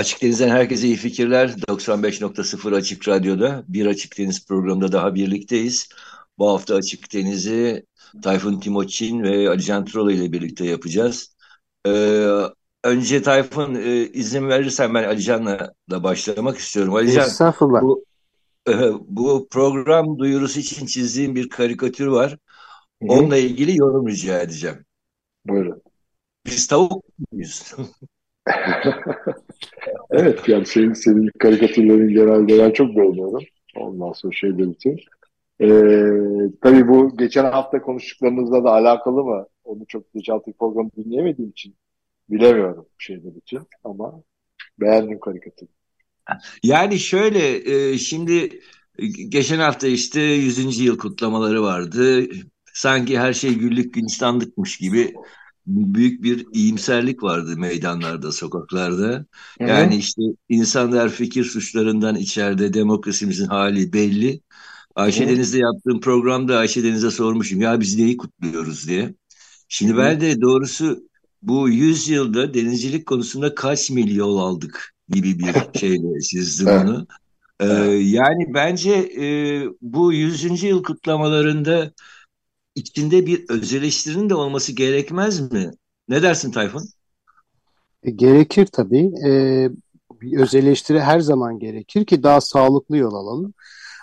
Açık Deniz'den herkese iyi fikirler. 95.0 Açık Radyo'da bir Açık Deniz programında daha birlikteyiz. Bu hafta Açık Deniz'i Tayfun Timoçin ve Ali Can Trola ile birlikte yapacağız. Ee, önce Tayfun e, izin verirsen ben Ali Can'la da başlamak istiyorum. Ali Can, Estağfurullah. Bu, e, bu program duyurusu için çizdiğim bir karikatür var. Hı hı. Onunla ilgili yorum rica edeceğim. Buyurun. Biz tavuk muyuz? Evet yani senin, senin karikatürlerin genelde ben çok beğeniyorum. Ondan sonra şeyler için. Ee, tabii bu geçen hafta konuştuklarımızla da alakalı mı? Onu çok geçen hafta programı dinleyemediğim için bilemiyorum şeyler için ama beğendim karikatürü. Yani şöyle e, şimdi geçen hafta işte 100. yıl kutlamaları vardı. Sanki her şey güllük gülistanlıkmış gibi büyük bir iyimserlik vardı meydanlarda, sokaklarda. Hı. Yani işte insanlar fikir suçlarından içeride demokrasimizin hali belli. Ayşe Hı. Deniz'le yaptığım programda Ayşe Deniz'e sormuşum ya biz neyi kutluyoruz diye. Şimdi Hı. ben de doğrusu bu 100 yılda denizcilik konusunda kaç milyon aldık gibi bir şeyle çizdim Evet. onu. Ee, Evet. yani bence e, bu 100. yıl kutlamalarında içinde bir öz eleştirinin de olması gerekmez mi? Ne dersin Tayfun? E, Gerekir tabii. E, bir öz eleştiri her zaman gerekir ki daha sağlıklı yol alalım.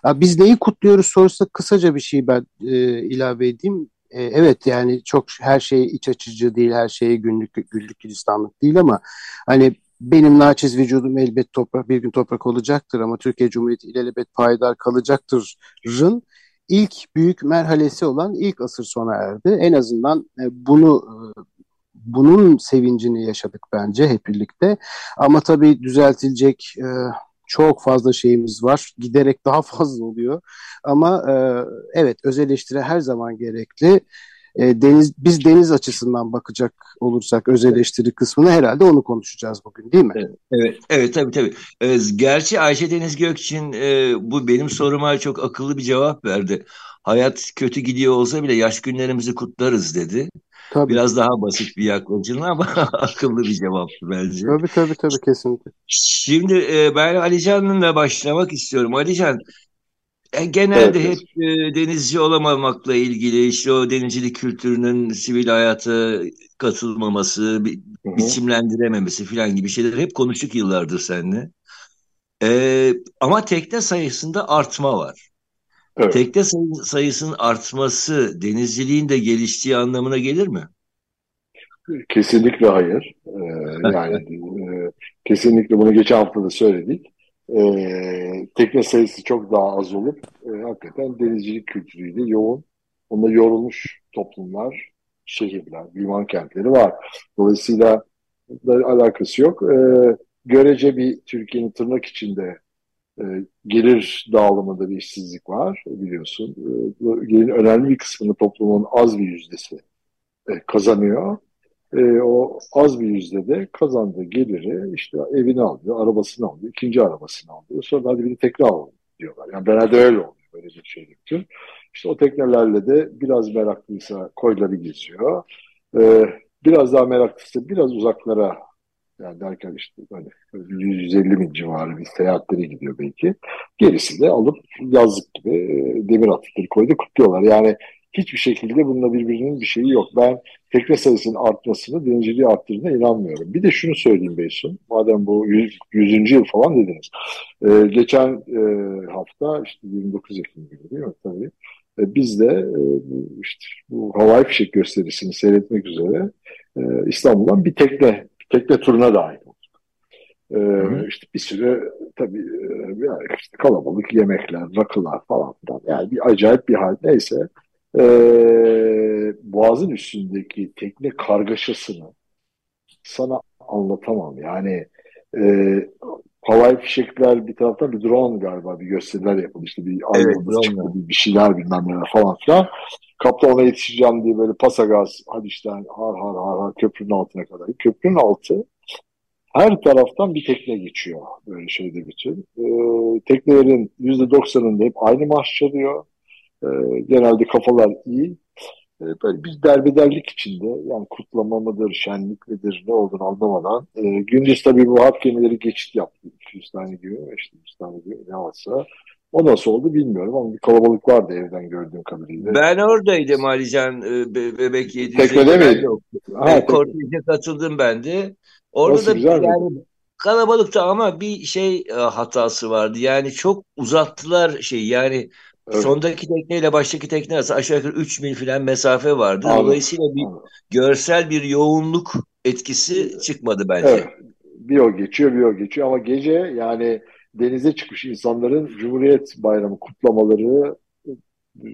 Biz neyi kutluyoruz sorusuna kısaca bir şey ben e, ilave edeyim. E, evet yani çok her şey iç açıcı değil, her şey günlük güllük gülistanlık değil ama hani benim naçiz vücudum elbet toprak bir gün toprak olacaktır ama Türkiye Cumhuriyeti ilelebet payidar kalacaktır'ın ilk büyük merhalesi olan ilk asır sona erdi. En azından e, bunu e, bunun sevincini yaşadık bence hep birlikte. Ama tabii düzeltilecek e, çok fazla şeyimiz var. Giderek daha fazla oluyor. Ama evet öz eleştiri her zaman gerekli. E, deniz biz deniz açısından bakacak olursak öz eleştiri kısmını herhalde onu konuşacağız bugün değil mi? Evet, evet tabii tabii. Ee, gerçi Ayşe Deniz Gökçin e, bu benim soruma çok akıllı bir cevap verdi. Hayat kötü gidiyor olsa bile yaş günlerimizi kutlarız dedi. Tabii. Biraz daha basit bir yaklaşım ama akıllı bir cevaptı bence. Tabii tabii tabii kesinlikle. Şimdi e, ben Ali Can'la başlamak istiyorum. Ali Can, e, genelde Evet. hep e, denizci olamamakla ilgili işte o denizcilik kültürünün sivil hayata katılmaması, bi- Hı hı. biçimlendirememesi falan gibi şeyler hep konuştuk yıllardır seninle. E, ama tekne sayısında artma var. Evet. Tekne sayı- sayısının artması denizciliğin de geliştiği anlamına gelir mi? Kesinlikle hayır. Ee, yani e, kesinlikle bunu geçen hafta da söyledik. Ee, tekne sayısı çok daha az olup e, hakikaten denizcilik kültürüyle yoğun, onda yorulmuş toplumlar, şehirler, liman kentleri var. Dolayısıyla da alakası yok. Ee, görece bir Türkiye'nin tırnak içinde e, gelir dağılımında bir işsizlik var biliyorsun. E, bu gelirin önemli bir kısmını toplumun az bir yüzdesi e, kazanıyor. E, o az bir yüzdede kazandığı geliri işte evini alıyor, arabasını alıyor, ikinci arabasını alıyor. Sonra hadi bir de tekne alalım diyorlar. Yani genelde öyle oluyor. Böyle bir şey yapıyor. İşte o teknelerle de biraz meraklıysa koyları geziyor. E, biraz daha meraklıysa biraz uzaklara yani derken işte böyle 100-150 bin civarı bir seyahatleri gidiyor belki. Gerisi de alıp yazlık gibi e, demir atıkları koydu kutluyorlar. Yani hiçbir şekilde bununla birbirinin bir şeyi yok. Ben tekne sayısının artmasını, denizciliği arttırdığına inanmıyorum. Bir de şunu söyleyeyim Beysun. Madem bu 100. 100. yıl falan dediniz. Ee, geçen e, hafta işte 29 Ekim gibi değil mi? Tabii. E, biz de e, işte bu havai fişek gösterisini seyretmek üzere e, İstanbul'dan bir tekne, bir tekne turuna dahil olduk. E, hı. işte bir sürü tabii e, yani işte kalabalık yemekler, rakılar falan filan. Yani bir acayip bir hal. Neyse e, Boğaz'ın üstündeki tekne kargaşasını sana anlatamam. Yani e, havai fişekler bir taraftan bir drone galiba bir gösteriler yapıldı. İşte bir Evet, çıktı bir, bir şeyler bilmem neler falan filan. Kaptan ona yetişeceğim diye böyle pasa gaz hadi işte har har har har köprünün altına kadar. Köprünün altı her taraftan bir tekne geçiyor böyle şeyde bütün. Ee, teknelerin yüzde doksanında hep aynı marş çalıyor. Ee, genelde kafalar iyi. Ee, böyle bir derbederlik içinde yani kutlama mıdır, şenlik midir ne olduğunu anlamadan. Ee, gündüz tabii bu harp gemileri geçit yaptı. 200 tane gibi, işte 100 tane gibi ne varsa. O nasıl oldu bilmiyorum ama bir kalabalık vardı evden gördüğüm kadarıyla. Ben oradaydım Alican e, Be- Bebek 750'de. Teknede mi? Ha, e, korteje katıldım ben de. Orada Nasıl, da güzel yani kalabalıkta ama bir şey e, hatası vardı. Yani çok uzattılar şey yani Evet. sondaki tekneyle baştaki tekne arası aşağı yukarı 3 mil falan mesafe vardı. Anladım, Dolayısıyla bir görsel bir yoğunluk etkisi çıkmadı bence. Evet. Bir o geçiyor bir o geçiyor ama gece yani denize çıkmış insanların Cumhuriyet Bayramı kutlamaları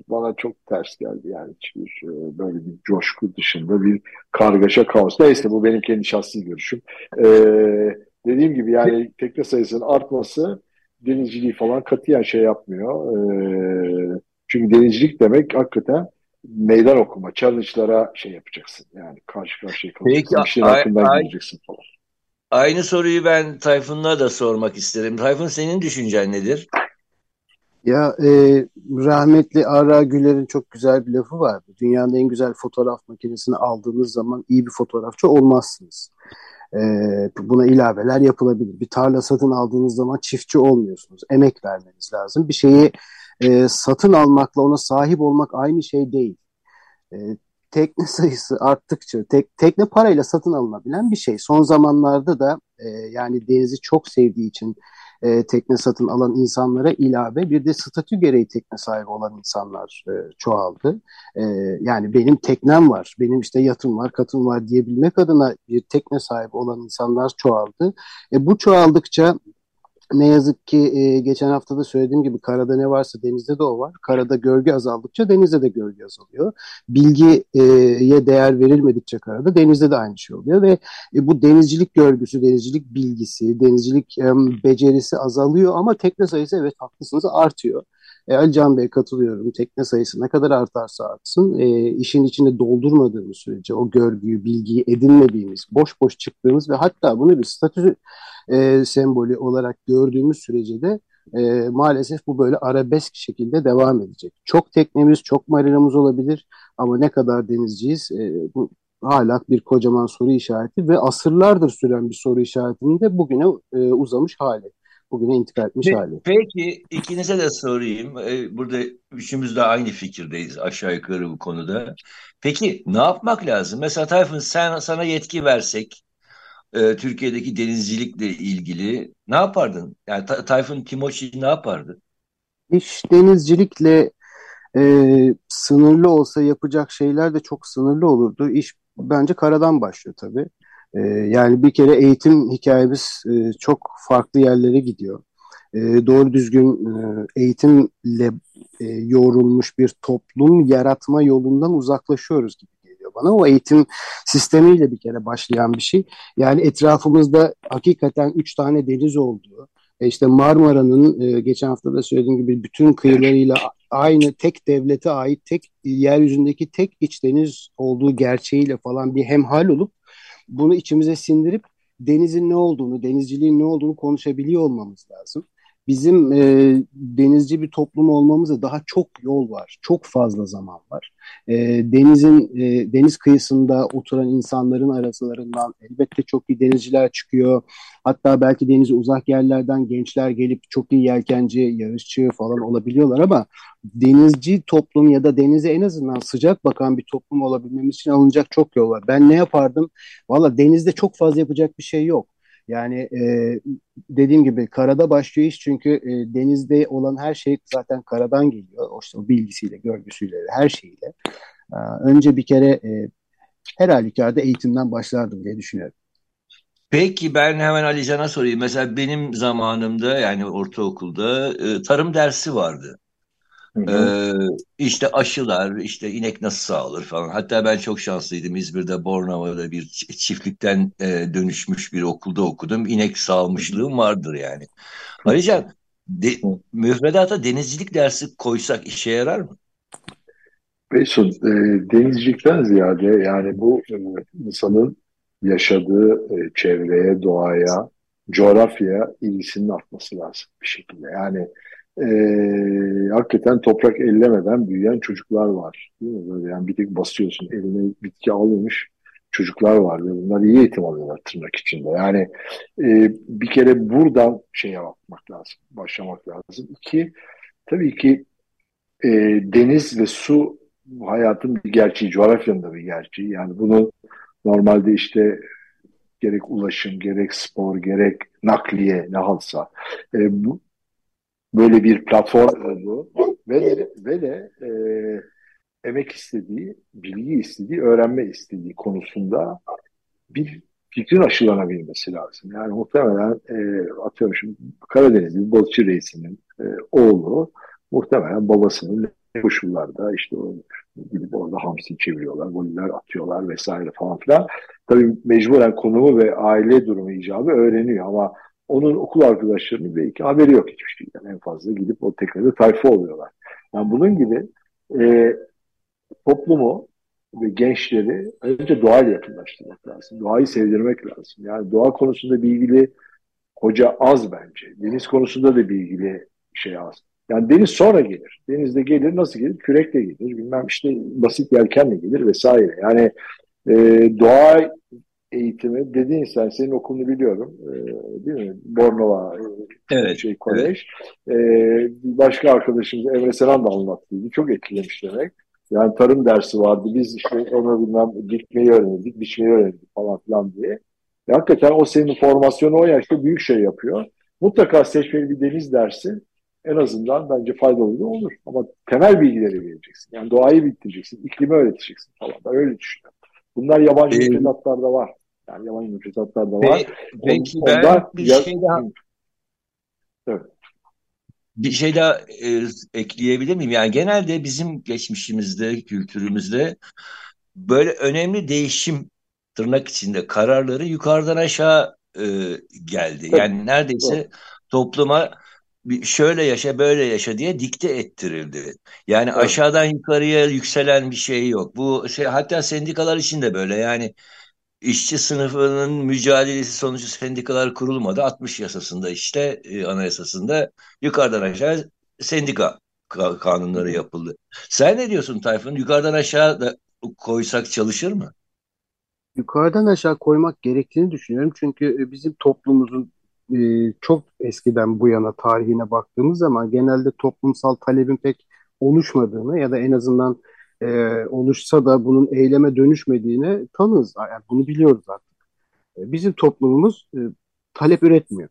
bana çok ters geldi. Yani hiçbir böyle bir coşku dışında bir kargaşa kaos. Neyse bu benim kendi şahsi görüşüm. Ee, dediğim gibi yani tekne sayısının artması denizciliği falan katiyen şey yapmıyor. Ee, çünkü denizcilik demek hakikaten meydan okuma, challenge'lara şey yapacaksın. Yani karşı karşıya kalacaksın. Peki, hakkından ay- geleceksin falan. Aynı soruyu ben Tayfun'la da sormak isterim. Tayfun senin düşüncen nedir? Ya e, rahmetli Ara Güler'in çok güzel bir lafı vardı. Dünyanın en güzel fotoğraf makinesini aldığınız zaman iyi bir fotoğrafçı olmazsınız. E, buna ilaveler yapılabilir. Bir tarla satın aldığınız zaman çiftçi olmuyorsunuz. Emek vermeniz lazım. Bir şeyi e, satın almakla ona sahip olmak aynı şey değil. E, tekne sayısı arttıkça tek, tekne parayla satın alınabilen bir şey. Son zamanlarda da e, yani denizi çok sevdiği için e, tekne satın alan insanlara ilave bir de statü gereği tekne sahibi olan insanlar e, çoğaldı. E, yani benim teknem var, benim işte yatım var, katım var diyebilmek adına bir tekne sahibi olan insanlar çoğaldı. E, bu çoğaldıkça ne yazık ki e, geçen hafta da söylediğim gibi karada ne varsa denizde de o var. Karada gölge azaldıkça denizde de gölge azalıyor. Bilgiye değer verilmedikçe karada denizde de aynı şey oluyor ve e, bu denizcilik görgüsü, denizcilik bilgisi, denizcilik e, becerisi azalıyor ama tekne sayısı evet haklısınız artıyor. E, Ali Can Bey katılıyorum. Tekne sayısı ne kadar artarsa artsın e, işin içinde doldurmadığımız sürece o görgüyü, bilgiyi edinmediğimiz, boş boş çıktığımız ve hatta bunu bir statü e, sembolü olarak gördüğümüz sürece de e, maalesef bu böyle arabesk şekilde devam edecek. Çok teknemiz, çok marinamız olabilir ama ne kadar denizciyiz e, bu hala bir kocaman soru işareti ve asırlardır süren bir soru işaretinin de bugüne e, uzamış hali. Bugüne intikal etmiş Pe- hali. Peki ikinize de sorayım. Ee, Burada üçümüz de aynı fikirdeyiz aşağı yukarı bu konuda. Peki ne yapmak lazım? Mesela Tayfun sen sana yetki versek e, Türkiye'deki denizcilikle ilgili ne yapardın? Yani Ta- Tayfun Timoçi ne yapardı? İş denizcilikle e, sınırlı olsa yapacak şeyler de çok sınırlı olurdu. İş bence karadan başlıyor tabii. E, yani bir kere eğitim hikayemiz e, çok farklı yerlere gidiyor. E, doğru düzgün e, eğitimle e, yoğrulmuş bir toplum yaratma yolundan uzaklaşıyoruz gibi geliyor bana. O eğitim sistemiyle bir kere başlayan bir şey. Yani etrafımızda hakikaten üç tane deniz olduğu, e, işte Marmara'nın geçen hafta da söylediğim gibi bütün kıyılarıyla aynı tek devlete ait tek yeryüzündeki tek iç deniz olduğu gerçeğiyle falan bir hemhal olup bunu içimize sindirip denizin ne olduğunu, denizciliğin ne olduğunu konuşabiliyor olmamız lazım. Bizim e, denizci bir toplum olmamıza daha çok yol var, çok fazla zaman var. E, denizin e, deniz kıyısında oturan insanların arasılarından elbette çok iyi denizciler çıkıyor. Hatta belki denize uzak yerlerden gençler gelip çok iyi yelkenci, yarışçı falan olabiliyorlar ama denizci toplum ya da denize en azından sıcak bakan bir toplum olabilmemiz için alınacak çok yol var. Ben ne yapardım? Valla denizde çok fazla yapacak bir şey yok. Yani e, dediğim gibi karada başlıyor iş çünkü e, denizde olan her şey zaten karadan geliyor. O, işte o bilgisiyle, görgüsüyle, her şeyle. E, önce bir kere e, her halükarda eğitimden başlardım diye düşünüyorum. Peki ben hemen Ali Can'a sorayım. Mesela benim zamanımda yani ortaokulda e, tarım dersi vardı. Ee, işte aşılar, işte inek nasıl sağılır falan. Hatta ben çok şanslıydım. İzmir'de Bornova'da bir çiftlikten e, dönüşmüş bir okulda okudum. İnek sağılmışlığım vardır yani. Ayrıca de, müfredata denizcilik dersi koysak işe yarar mı? Mesut, e, denizcilikten ziyade yani bu e, insanın yaşadığı e, çevreye, doğaya, coğrafyaya ilgisinin artması lazım bir şekilde. Yani e, hakikaten toprak ellemeden büyüyen çocuklar var. Değil mi? Böyle yani bir tek basıyorsun eline bitki alınmış çocuklar var ve bunlar iyi eğitim alıyorlar tırnak içinde. Yani e, bir kere buradan şeye bakmak lazım, başlamak lazım. İki, tabii ki e, deniz ve su hayatın bir gerçeği, coğrafyanın da bir gerçeği. Yani bunu normalde işte gerek ulaşım, gerek spor, gerek nakliye ne halsa e, bu, böyle bir platform olduğu ve de, ve de e, emek istediği, bilgi istediği, öğrenme istediği konusunda bir fikrin aşılanabilmesi lazım. Yani muhtemelen e, atıyorum şimdi Karadeniz'in balıkçı reisinin e, oğlu muhtemelen babasının koşullarda işte o gidip orada hamsi çeviriyorlar, goller atıyorlar vesaire falan filan. Tabii mecburen konumu ve aile durumu icabı öğreniyor ama onun okul arkadaşlarının belki haberi yok hiçbir şeyden. En fazla gidip o teknede tayfa oluyorlar. Yani bunun gibi e, toplumu ve gençleri önce doğayla yakınlaştırmak lazım. Doğayı sevdirmek lazım. Yani doğa konusunda bilgili hoca az bence. Deniz konusunda da bilgili şey az. Yani deniz sonra gelir. Denizde gelir nasıl gelir? Kürekle gelir. Bilmem işte basit yelkenle gelir vesaire. Yani e, doğa eğitimi dediğin sen senin okulunu biliyorum. E, değil mi? Bornova evet, şey kolej. Evet. E, başka arkadaşımız Emre Selam da anlattıydı. Çok etkilemiş demek. Yani tarım dersi vardı. Biz işte onu bilmem dikmeyi öğrendik, biçmeyi öğrendik falan filan diye. E, hakikaten o senin formasyonu o yaşta büyük şey yapıyor. Mutlaka seçmeli bir deniz dersi en azından bence faydalı olur. Ama temel bilgileri vereceksin. Yani doğayı bitireceksin, iklimi öğreteceksin falan. Ben öyle düşünüyorum. Bunlar yabancı ee, müfredatlarda var. Yani yabancı müfredatlarda var. Peki ben bir ya, şey daha evet. bir şey daha e, ekleyebilir miyim? Yani genelde bizim geçmişimizde, kültürümüzde böyle önemli değişim tırnak içinde kararları yukarıdan aşağı e, geldi. Yani neredeyse topluma bir şöyle yaşa böyle yaşa diye dikte ettirildi. Yani evet. aşağıdan yukarıya yükselen bir şey yok. Bu şey hatta sendikalar için de böyle. Yani işçi sınıfının mücadelesi sonucu sendikalar kurulmadı. 60 yasasında işte e, anayasasında yukarıdan aşağı sendika kanunları yapıldı. Sen ne diyorsun Tayfun? Yukarıdan aşağı da koysak çalışır mı? Yukarıdan aşağı koymak gerektiğini düşünüyorum. Çünkü e, bizim toplumumuzun e, çok eskiden bu yana tarihine baktığımız zaman genelde toplumsal talebin pek oluşmadığını ya da en azından e, oluşsa da bunun eyleme dönüşmediğini tanırız. Yani bunu biliyoruz artık. E, bizim toplumumuz e, talep üretmiyor.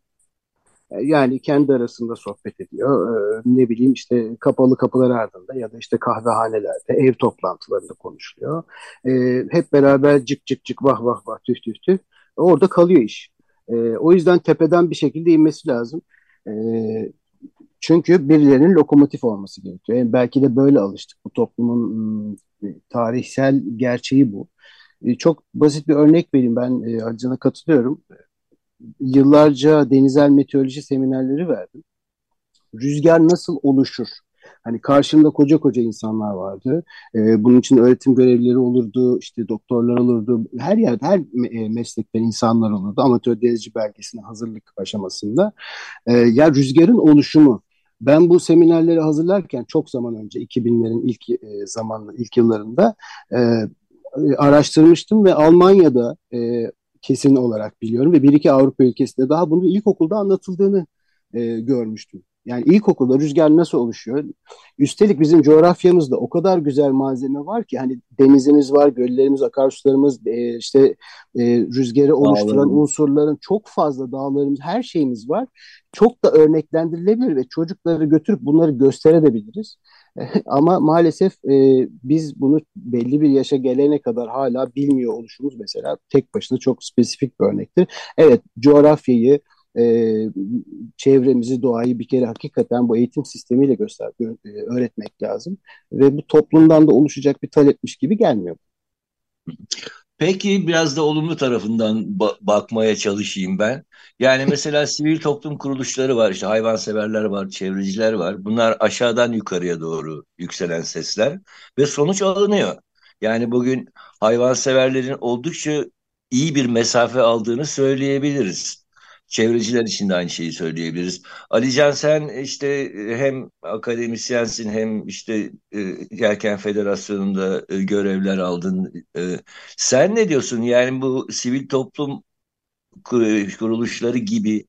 E, yani kendi arasında sohbet ediyor. E, ne bileyim işte kapalı kapılar ardında ya da işte kahvehanelerde, ev toplantılarında konuşuluyor. E, hep beraber cık cık cık vah vah vah tüh tüh tüh. Orada kalıyor iş. E, o yüzden tepeden bir şekilde inmesi lazım. E, çünkü birilerinin lokomotif olması gerekiyor. Yani belki de böyle alıştık. Bu toplumun e, tarihsel gerçeği bu. E, çok basit bir örnek vereyim. Ben e, Arcan'a katılıyorum. Yıllarca denizel meteoroloji seminerleri verdim. Rüzgar nasıl oluşur? Hani karşımda koca koca insanlar vardı. E, bunun için öğretim görevlileri olurdu, işte doktorlar olurdu. Her yerde, her e, meslekten insanlar olurdu. Amatör denizci belgesine hazırlık aşamasında. E, ya rüzgarın oluşumu. Ben bu seminerleri hazırlarken çok zaman önce 2000'lerin ilk e, zamanlı ilk yıllarında e, araştırmıştım ve Almanya'da e, kesin olarak biliyorum ve bir iki Avrupa ülkesinde daha bunu ilkokulda anlatıldığını e, görmüştüm. Yani ilkokulda rüzgar nasıl oluşuyor? Üstelik bizim coğrafyamızda o kadar güzel malzeme var ki hani denizimiz var, göllerimiz, akarsularımız, e, işte e, rüzgarı oluşturan Dağlarım. unsurların çok fazla dağlarımız, her şeyimiz var. Çok da örneklendirilebilir ve çocukları götürüp bunları gösterebiliriz. Ama maalesef e, biz bunu belli bir yaşa gelene kadar hala bilmiyor oluşumuz mesela tek başına çok spesifik bir örnektir. Evet coğrafyayı, e, çevremizi, doğayı bir kere hakikaten bu eğitim sistemiyle göster, e, öğretmek lazım. Ve bu toplumdan da oluşacak bir talepmiş gibi gelmiyor. Peki biraz da olumlu tarafından ba- bakmaya çalışayım ben. Yani mesela sivil toplum kuruluşları var, işte hayvanseverler var, çevreciler var. Bunlar aşağıdan yukarıya doğru yükselen sesler ve sonuç alınıyor. Yani bugün hayvanseverlerin oldukça iyi bir mesafe aldığını söyleyebiliriz. Çevreciler için de aynı şeyi söyleyebiliriz. Alican sen işte hem akademisyensin hem işte e, Yelken Federasyonu'nda e, görevler aldın. E, sen ne diyorsun? Yani bu sivil toplum kuruluşları gibi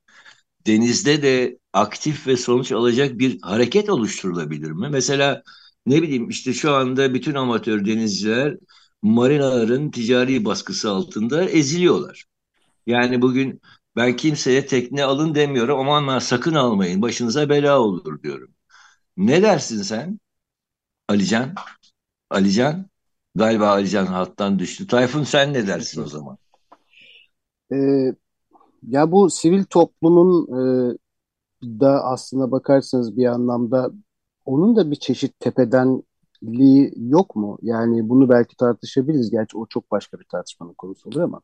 denizde de aktif ve sonuç alacak bir hareket oluşturulabilir mi? Mesela ne bileyim işte şu anda bütün amatör denizciler marinaların ticari baskısı altında eziliyorlar. Yani bugün ben kimseye tekne alın demiyorum. Aman sakın almayın. Başınıza bela olur diyorum. Ne dersin sen? Alican? Alican? Galiba Alican hattan düştü. Tayfun sen ne dersin o zaman? Ee, ya bu sivil toplumun e, da aslına bakarsanız bir anlamda onun da bir çeşit tepedenliği yok mu? Yani bunu belki tartışabiliriz. Gerçi o çok başka bir tartışmanın konusu olur ama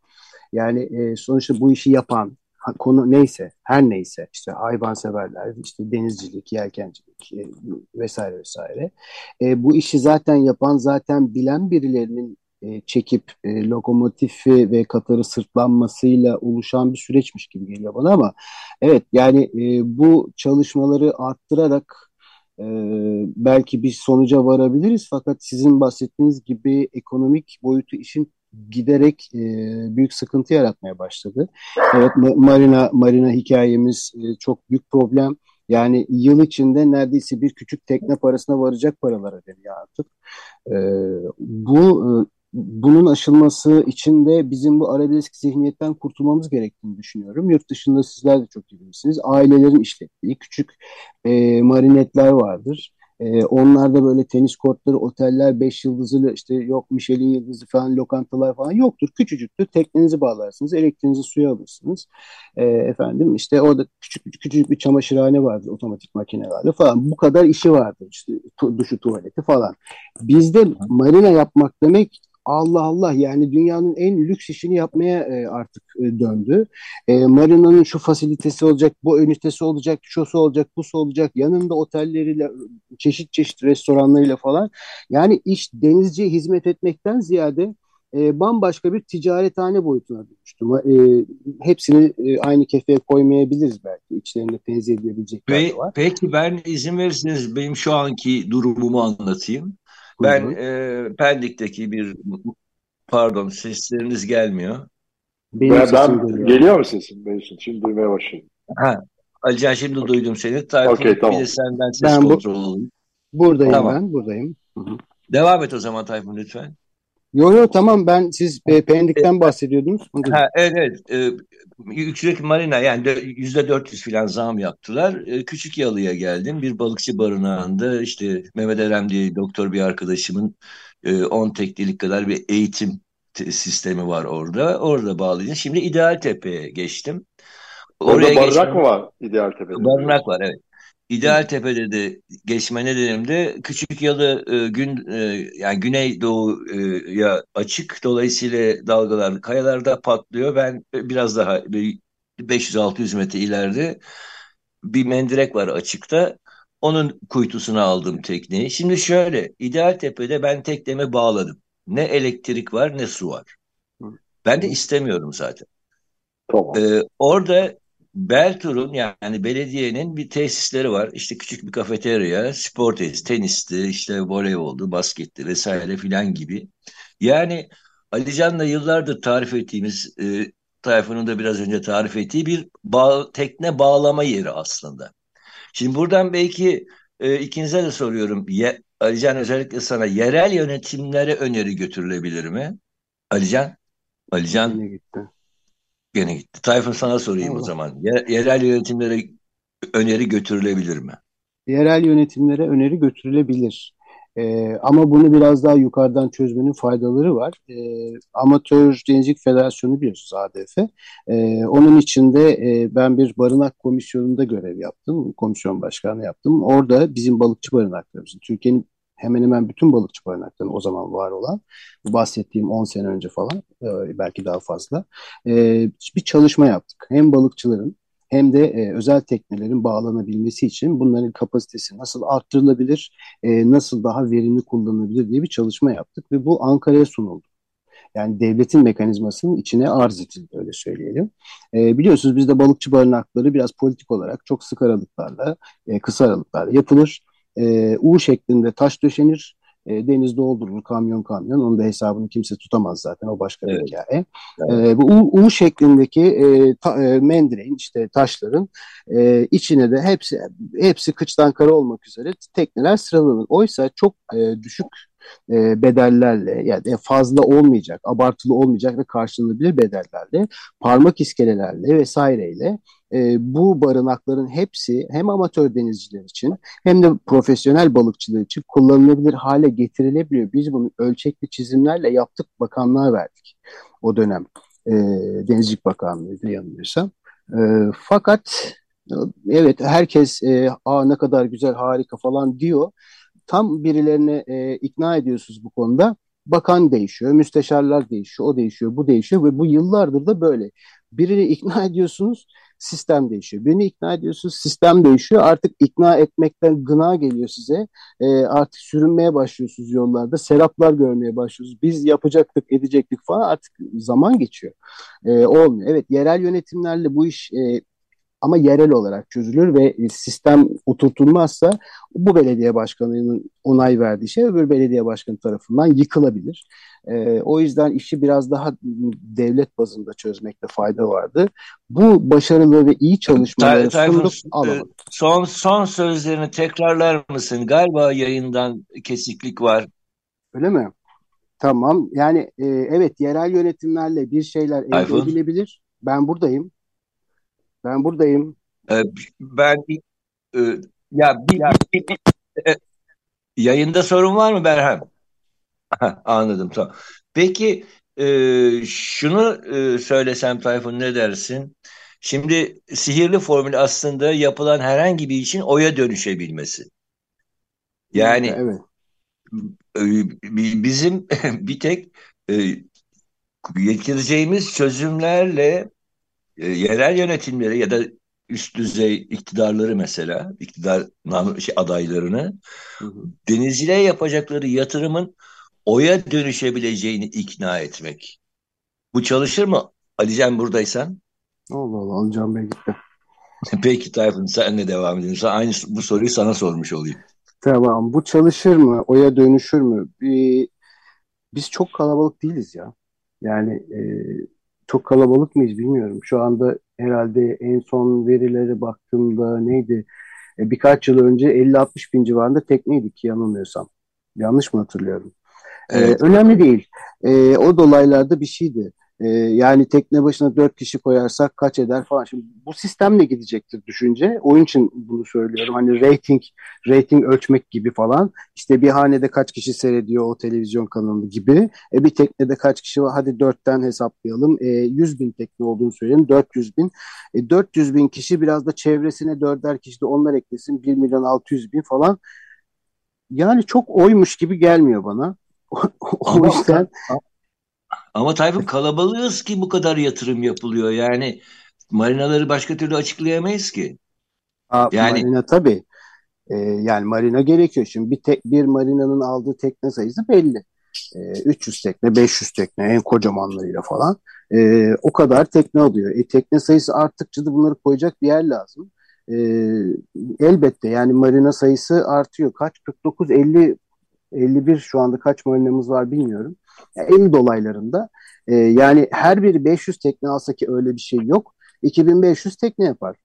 yani e, sonuçta bu işi yapan konu neyse, her neyse işte hayvanseverler, işte denizcilik, yelkencilik e, vesaire vesaire. E, bu işi zaten yapan, zaten bilen birilerinin e, çekip e, lokomotifi ve Katar'ı sırtlanmasıyla oluşan bir süreçmiş gibi geliyor bana ama evet yani e, bu çalışmaları arttırarak e, belki bir sonuca varabiliriz fakat sizin bahsettiğiniz gibi ekonomik boyutu işin giderek e, büyük sıkıntı yaratmaya başladı. Evet marina marina hikayemiz e, çok büyük problem. Yani yıl içinde neredeyse bir küçük tekne parasına varacak paralar ödeniyor artık. E, bu e, bunun aşılması için de bizim bu arabesk zihniyetten kurtulmamız gerektiğini düşünüyorum. Yurt dışında sizler de çok iyi bilirsiniz. Ailelerin işlettiği küçük e, marinetler vardır. E, onlarda böyle tenis kortları, oteller, beş yıldızlı işte yok Michelin yıldızı falan lokantalar falan yoktur. Küçücüktür. Teknenizi bağlarsınız, elektriğinizi suya alırsınız. E, efendim işte orada küçük küçük bir çamaşırhane vardır, otomatik makinelerle falan. Bu kadar işi vardır. İşte tu, duşu, tuvaleti falan. Bizde marina yapmak demek Allah Allah yani dünyanın en lüks işini yapmaya e, artık e, döndü. E, marinanın şu fasilitesi olacak, bu ünitesi olacak, şusu olacak, busu olacak, yanında otelleriyle, çeşit çeşit restoranlarıyla falan. Yani iş denizciye hizmet etmekten ziyade e, bambaşka bir ticarethane boyutuna dönüştü. E, hepsini e, aynı kefeye koymayabiliriz belki. İçlerinde tenzih edilebilecekler de var. Peki ben izin verirseniz benim şu anki durumumu anlatayım. Ben e, Pendik'teki bir pardon sesleriniz gelmiyor. Benim ben, ben geliyor. geliyor mu sesim? Ben şimdi duymaya başladım. Ha, Alican şimdi okay. duydum seni. Tayfun okay, tamam. bir de senden ses ben kontrol alayım. Buradayım tamam. ben, buradayım. Hı-hı. Devam et o zaman Tayfun lütfen. Yo yo tamam ben siz e, Pendik'ten bahsediyordunuz. Ha, evet evet. E, Yüksek Marina yani yüzde 400 filan zam yaptılar. E, Küçük Yalı'ya geldim. Bir balıkçı barınağında işte Mehmet Erem diye doktor bir arkadaşımın 10 e, teknilik kadar bir eğitim sistemi var orada. Orada bağlıydım. Şimdi İdeal Tepe'ye geçtim. Oraya Orada barınak geçtim. mı var İdeal Tepe'de? Barınak var evet. İdeal Tepe'de de geçme nedenimde küçük yalı e, gün e, yani güneydoğuya açık dolayısıyla dalgalar kayalarda patlıyor. Ben biraz daha 500-600 metre ileride bir mendirek var açıkta. Onun kuytusuna aldım tekneyi. Şimdi şöyle İdeal Tepe'de ben teknemi bağladım. Ne elektrik var ne su var. Ben de istemiyorum zaten. Tamam. Ee, orada Beltur'un yani belediyenin bir tesisleri var. İşte küçük bir kafeterya, spor tesis, tenisti, işte voleyboldu, basketti vesaire filan gibi. Yani Alican'la yıllardır tarif ettiğimiz, e, Tayfun'un da biraz önce tarif ettiği bir bağ, tekne bağlama yeri aslında. Şimdi buradan belki e, ikinize de soruyorum. Ye, Alican özellikle sana yerel yönetimlere öneri götürülebilir mi? Alican? Alican? Yine gitti. Gene gitti. Tayfun sana sorayım Allah. o zaman. Yerel yönetimlere öneri götürülebilir mi? Yerel yönetimlere öneri götürülebilir. E, ama bunu biraz daha yukarıdan çözmenin faydaları var. E, Amatör Denizcilik Federasyonu biliyorsunuz ADF. E, onun içinde e, ben bir barınak komisyonunda görev yaptım. Komisyon başkanı yaptım. Orada bizim balıkçı barınaklarımızın, Türkiye'nin hemen hemen bütün balıkçı barınaklarının o zaman var olan, bahsettiğim 10 sene önce falan, e, belki daha fazla, e, bir çalışma yaptık. Hem balıkçıların hem de e, özel teknelerin bağlanabilmesi için bunların kapasitesi nasıl arttırılabilir, e, nasıl daha verimli kullanılabilir diye bir çalışma yaptık ve bu Ankara'ya sunuldu. Yani devletin mekanizmasının içine arz edildi öyle söyleyelim. E, biliyorsunuz bizde balıkçı barınakları biraz politik olarak çok sık aralıklarla, e, kısa aralıklarla yapılır. E, U şeklinde taş döşenir e, deniz doldurur kamyon kamyon. Onun da hesabını kimse tutamaz zaten. O başka bir evet. hikaye. Evet. E, bu U, U şeklindeki e, ta, e, mendireğin işte taşların e, içine de hepsi hepsi kıçtan kara olmak üzere tekneler sıralanır. Oysa çok e, düşük e, bedellerle yani fazla olmayacak, abartılı olmayacak ve karşılanabilir bedellerle, parmak iskelelerle vesaireyle e, bu barınakların hepsi hem amatör denizciler için hem de profesyonel balıkçılar için kullanılabilir hale getirilebiliyor. Biz bunu ölçekli çizimlerle yaptık, bakanlığa verdik o dönem. E, Denizcilik Bakanlığı'ydı yanılmıyorsam. E, fakat evet herkes e, Aa, ne kadar güzel harika falan diyor. Tam birilerini e, ikna ediyorsunuz bu konuda. Bakan değişiyor, müsteşarlar değişiyor, o değişiyor, bu değişiyor ve bu yıllardır da böyle. Birini ikna ediyorsunuz, sistem değişiyor. Beni ikna ediyorsunuz, sistem değişiyor. Artık ikna etmekten gına geliyor size. E, artık sürünmeye başlıyorsunuz yollarda. Seraplar görmeye başlıyorsunuz. Biz yapacaktık, edecektik falan. Artık zaman geçiyor. E, olmuyor. Evet, yerel yönetimlerle bu iş e, ama yerel olarak çözülür ve sistem oturtulmazsa bu belediye başkanının onay verdiği şey öbür belediye başkanı tarafından yıkılabilir. E, o yüzden işi biraz daha devlet bazında çözmekte fayda vardı. Bu başarılı ve iyi çalışmaları sunduk alamadık. E, son, son sözlerini tekrarlar mısın? Galiba yayından kesiklik var. Öyle mi? Tamam. Yani e, evet yerel yönetimlerle bir şeyler elde edilebilir. Ben buradayım. Ben buradayım. Ee, ben e, ya bir, ya, bir, bir e, yayında sorun var mı Berhem? Anladım tamam. Peki e, şunu e, söylesem Tayfun ne dersin? Şimdi sihirli formül aslında yapılan herhangi bir için oya dönüşebilmesi. Yani evet. Bizim bir tek e, getireceğimiz çözümlerle e, yerel yönetimleri ya da üst düzey iktidarları mesela iktidar şey, adaylarını hı hı. denizciliğe yapacakları yatırımın oya dönüşebileceğini ikna etmek. Bu çalışır mı? Alican buradaysan. Allah Allah Alican Bey gitti. Peki Tayfun senle devam edelim. Aynı bu soruyu sana sormuş olayım. Tamam. Bu çalışır mı? Oya dönüşür mü? Bir, biz çok kalabalık değiliz ya. Yani e, çok kalabalık mıyız bilmiyorum. Şu anda herhalde en son verilere baktığımda neydi? E, birkaç yıl önce 50-60 bin civarında tekneydik yanılmıyorsam. Yanlış mı hatırlıyorum? E, evet. Ee, önemli değil. Ee, o dolaylarda bir şeydi. Ee, yani tekne başına dört kişi koyarsak kaç eder falan. Şimdi bu sistemle gidecektir düşünce. Onun için bunu söylüyorum. Hani rating rating ölçmek gibi falan. İşte bir hanede kaç kişi seyrediyor o televizyon kanalı gibi. E, bir teknede kaç kişi var? Hadi dörtten hesaplayalım. E, 100 bin tekne olduğunu söyleyelim. 400 bin. E, 400 bin kişi biraz da çevresine dörder kişi de onlar eklesin. 1 milyon 600 bin falan. Yani çok oymuş gibi gelmiyor bana. o yüzden ama Tayfun kalabalığız ki bu kadar yatırım yapılıyor. Yani marinaları başka türlü açıklayamayız ki. Aa, yani marina tabii. Ee, yani marina gerekiyor. Şimdi bir tek bir marinanın aldığı tekne sayısı belli. Ee, 300 tekne, 500 tekne en kocamanlarıyla falan. Ee, o kadar tekne alıyor. E, tekne sayısı arttıkça da bunları koyacak bir yer lazım. Ee, elbette yani marina sayısı artıyor. Kaç? 49, 50, 51 şu anda kaç marinamız var bilmiyorum. 50 dolaylarında. E, yani her biri 500 tekne alsa ki öyle bir şey yok. 2500 tekne yapar.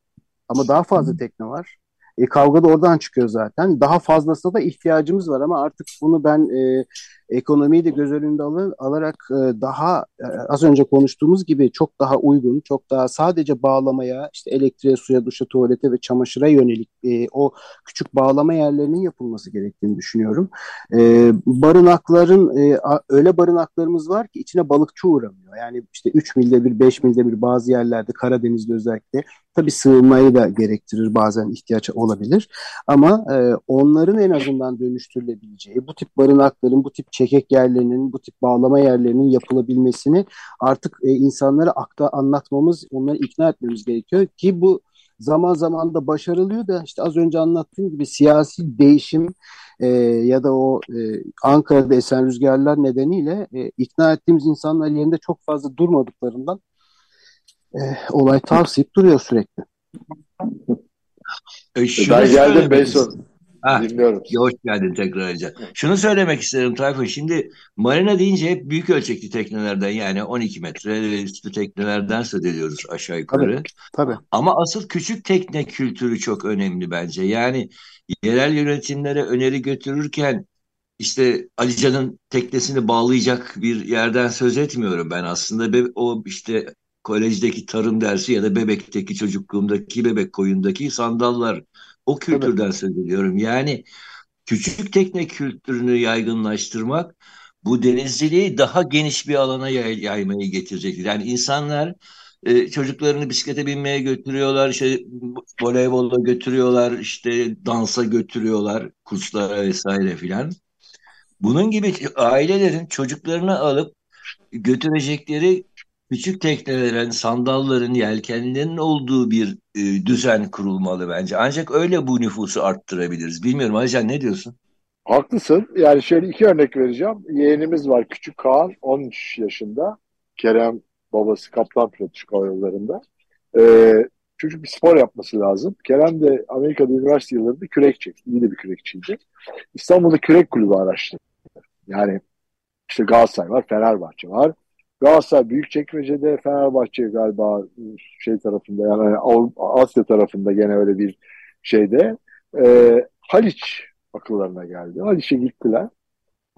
Ama daha fazla tekne var. E, kavga da oradan çıkıyor zaten. Daha fazlasına da ihtiyacımız var ama artık bunu ben e, ekonomiyi de göz önünde al alarak e, daha e, az önce konuştuğumuz gibi çok daha uygun, çok daha sadece bağlamaya, işte elektriğe, suya, duşa, tuvalete ve çamaşıra yönelik e, o küçük bağlama yerlerinin yapılması gerektiğini düşünüyorum. E, barınakların e, öyle barınaklarımız var ki içine balıkçı uğramıyor. Yani işte 3 milde bir, 5 milde bir bazı yerlerde Karadeniz'de özellikle tabii sığınmayı da gerektirir bazen ihtiyaç olabilir. Ama e, onların en azından dönüştürülebileceği, bu tip barınakların, bu tip çekek yerlerinin, bu tip bağlama yerlerinin yapılabilmesini artık e, insanlara akta anlatmamız, onları ikna etmemiz gerekiyor ki bu zaman zaman da başarılıyor da işte az önce anlattığım gibi siyasi değişim e, ya da o e, Ankara'da esen rüzgarlar nedeniyle e, ikna ettiğimiz insanlar yerinde çok fazla durmadıklarından e, olay tavsiyip duruyor sürekli. E, ben geldim Beyson. Ha, Dinliyorum. Hoş geldin tekrar Ece. Şunu söylemek isterim Tayfun. Şimdi marina deyince hep büyük ölçekli teknelerden yani 12 metre üstü teknelerden söz ediyoruz aşağı yukarı. Tabii, tabii. Ama asıl küçük tekne kültürü çok önemli bence. Yani yerel yönetimlere öneri götürürken işte Alican'ın teknesini bağlayacak bir yerden söz etmiyorum ben aslında. O işte kolejdeki tarım dersi ya da bebekteki çocukluğumdaki bebek koyundaki sandallar o kültürden Tabii. söz ediyorum. Yani küçük tekne kültürünü yaygınlaştırmak bu denizciliği daha geniş bir alana yay, yaymayı getirecek. Yani insanlar e, çocuklarını bisiklete binmeye götürüyorlar, işte voleybola götürüyorlar, işte dansa götürüyorlar, kurslara vesaire filan. Bunun gibi ailelerin çocuklarını alıp götürecekleri küçük teknelerin, sandalların, yelkenlerin olduğu bir e, düzen kurulmalı bence. Ancak öyle bu nüfusu arttırabiliriz. Bilmiyorum Alican ne diyorsun? Haklısın. Yani şöyle iki örnek vereceğim. Yeğenimiz var Küçük Kaan 13 yaşında. Kerem babası kaptan pilot Türk Hava Yolları'nda. Ee, çocuk bir spor yapması lazım. Kerem de Amerika'da üniversite yıllarında kürekçi. İyi de bir kürekçiydi. İstanbul'da kürek kulübü araştırdı. Yani işte Galatasaray var, Fenerbahçe var. Galatasaray Büyükçekmece'de Fenerbahçe galiba şey tarafında yani Asya tarafında gene öyle bir şeyde e, Haliç akıllarına geldi. Haliç'e gittiler.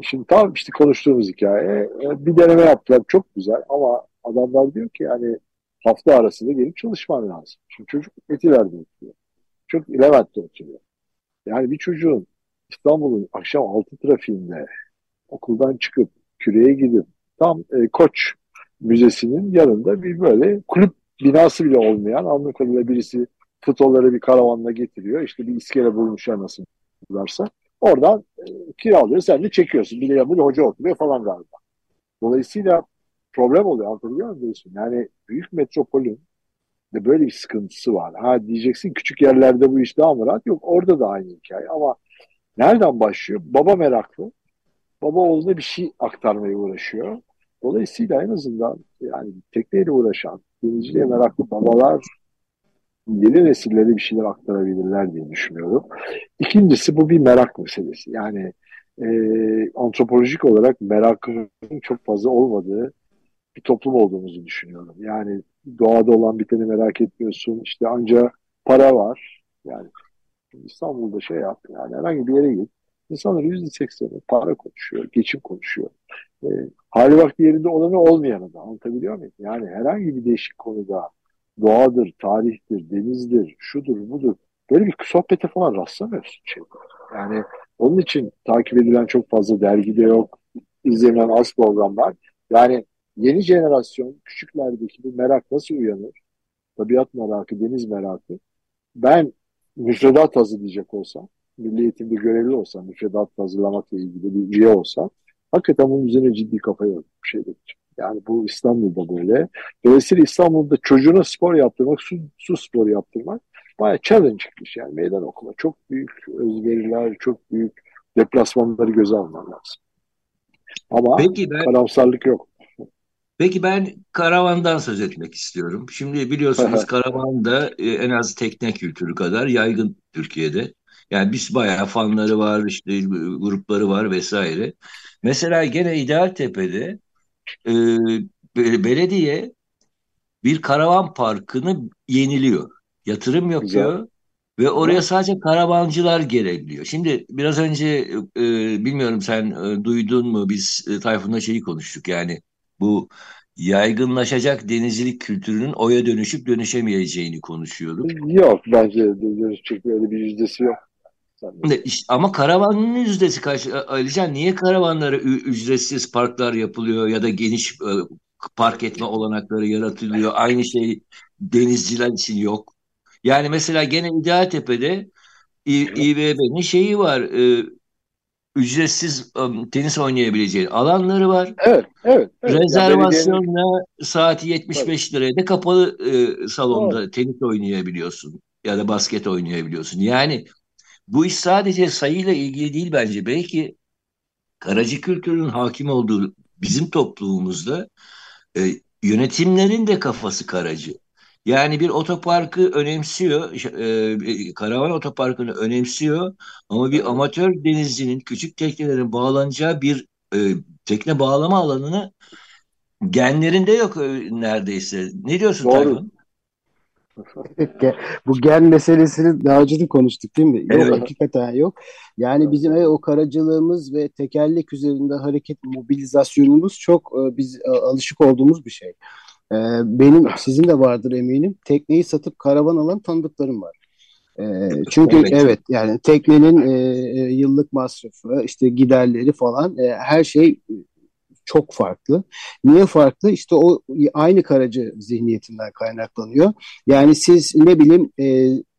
Şimdi tam işte konuştuğumuz hikaye e, bir deneme yaptılar çok güzel ama adamlar diyor ki yani hafta arasında gelip çalışman lazım. Şimdi çocuk Etiler'de oturuyor. Çok Levent'te oturuyor. Yani bir çocuğun İstanbul'un akşam altı trafiğinde okuldan çıkıp küreye gidip tam e, Koç Müzesi'nin yanında bir böyle kulüp binası bile olmayan Anlıklı'da birisi futbolları bir karavanla getiriyor. İşte bir iskele bulmuşlar nasıl varsa. Oradan e, kiralıyor. Sen de çekiyorsun. Bir de bir hoca oturuyor falan galiba. Dolayısıyla problem oluyor. Anlatabiliyor muyum? Yani büyük metropolün de böyle bir sıkıntısı var. Ha diyeceksin küçük yerlerde bu iş daha mı rahat? Yok orada da aynı hikaye ama nereden başlıyor? Baba meraklı. Baba oğluna bir şey aktarmaya uğraşıyor. Dolayısıyla en azından yani tekneyle uğraşan, denizciliğe meraklı babalar yeni nesillere bir şeyler aktarabilirler diye düşünüyorum. İkincisi bu bir merak meselesi. Yani e, antropolojik olarak merakın çok fazla olmadığı bir toplum olduğumuzu düşünüyorum. Yani doğada olan biteni merak etmiyorsun. İşte anca para var. Yani İstanbul'da şey yap yani herhangi bir yere git. İnsanlar yüzde sekseni para konuşuyor, geçim konuşuyor. E, hali vakti yerinde olanı olmayanı da anlatabiliyor muyum? Yani herhangi bir değişik konuda doğadır, tarihtir, denizdir, şudur, budur. Böyle bir sohbete falan rastlamıyorsun. Şey. Yani onun için takip edilen çok fazla dergi de yok. izlenen az program var. Yani yeni jenerasyon küçüklerdeki bu merak nasıl uyanır? Tabiat merakı, deniz merakı. Ben müfredat hazırlayacak olsam, milli eğitimde görevli olsam, müfredat hazırlamakla ilgili bir üye olsam, hakikaten bunun üzerine ciddi kafa bir şey dedim. Yani bu İstanbul'da böyle. Dolayısıyla İstanbul'da çocuğuna spor yaptırmak, su, su sporu yaptırmak bayağı challenge iş yani meydan okuma. Çok büyük özveriler, çok büyük deplasmanları göze alman lazım. Ama Peki ben, karamsarlık yok. Peki ben karavandan söz etmek istiyorum. Şimdi biliyorsunuz karavan da e, en az tekne kültürü kadar yaygın Türkiye'de. Yani biz bayağı fanları var, işte grupları var vesaire. Mesela gene İdealtepe'de e, belediye bir karavan parkını yeniliyor. Yatırım yapıyor. Güzel. Ve oraya sadece karavancılar gelebiliyor. Şimdi biraz önce e, bilmiyorum sen e, duydun mu biz e, Tayfun'la şeyi konuştuk yani bu yaygınlaşacak denizcilik kültürünün oya dönüşüp dönüşemeyeceğini konuşuyorduk. Yok bence dönüşecek öyle bir yüzdesi yok. Ama karavanın yüzdesi kaç? Alican niye karavanlara ücretsiz parklar yapılıyor ya da geniş e, park etme olanakları yaratılıyor? Aynı şey denizciler için yok. Yani mesela gene İdealtepe'de İBB'nin şeyi var. E, ücretsiz um, tenis oynayabileceği alanları var. Evet, evet. evet. Rezervasyonla yani saati 75 liraya da kapalı e, salonda evet. tenis oynayabiliyorsun ya da basket oynayabiliyorsun. Yani bu iş sadece sayıyla ilgili değil bence. Belki karacı kültürünün hakim olduğu bizim toplumumuzda e, yönetimlerin de kafası karacı. Yani bir otoparkı önemsiyor, e, karavan otoparkını önemsiyor ama bir amatör denizcinin küçük teknelerin bağlanacağı bir e, tekne bağlama alanını genlerinde yok e, neredeyse. Ne diyorsun Doğru. Tayfun? Bu gen meselesini daha önce de konuştuk değil mi? Yok evet. hakikaten yok. Yani bizim evet, o karacılığımız ve tekerlek üzerinde hareket mobilizasyonumuz çok e, biz e, alışık olduğumuz bir şey. E, benim sizin de vardır eminim. Tekneyi satıp karavan alan tanıdıklarım var. E, çünkü evet. evet yani teknenin e, e yıllık masrafı, işte giderleri falan e, her şey çok farklı. Niye farklı? İşte o aynı karacı zihniyetinden kaynaklanıyor. Yani siz ne bileyim e,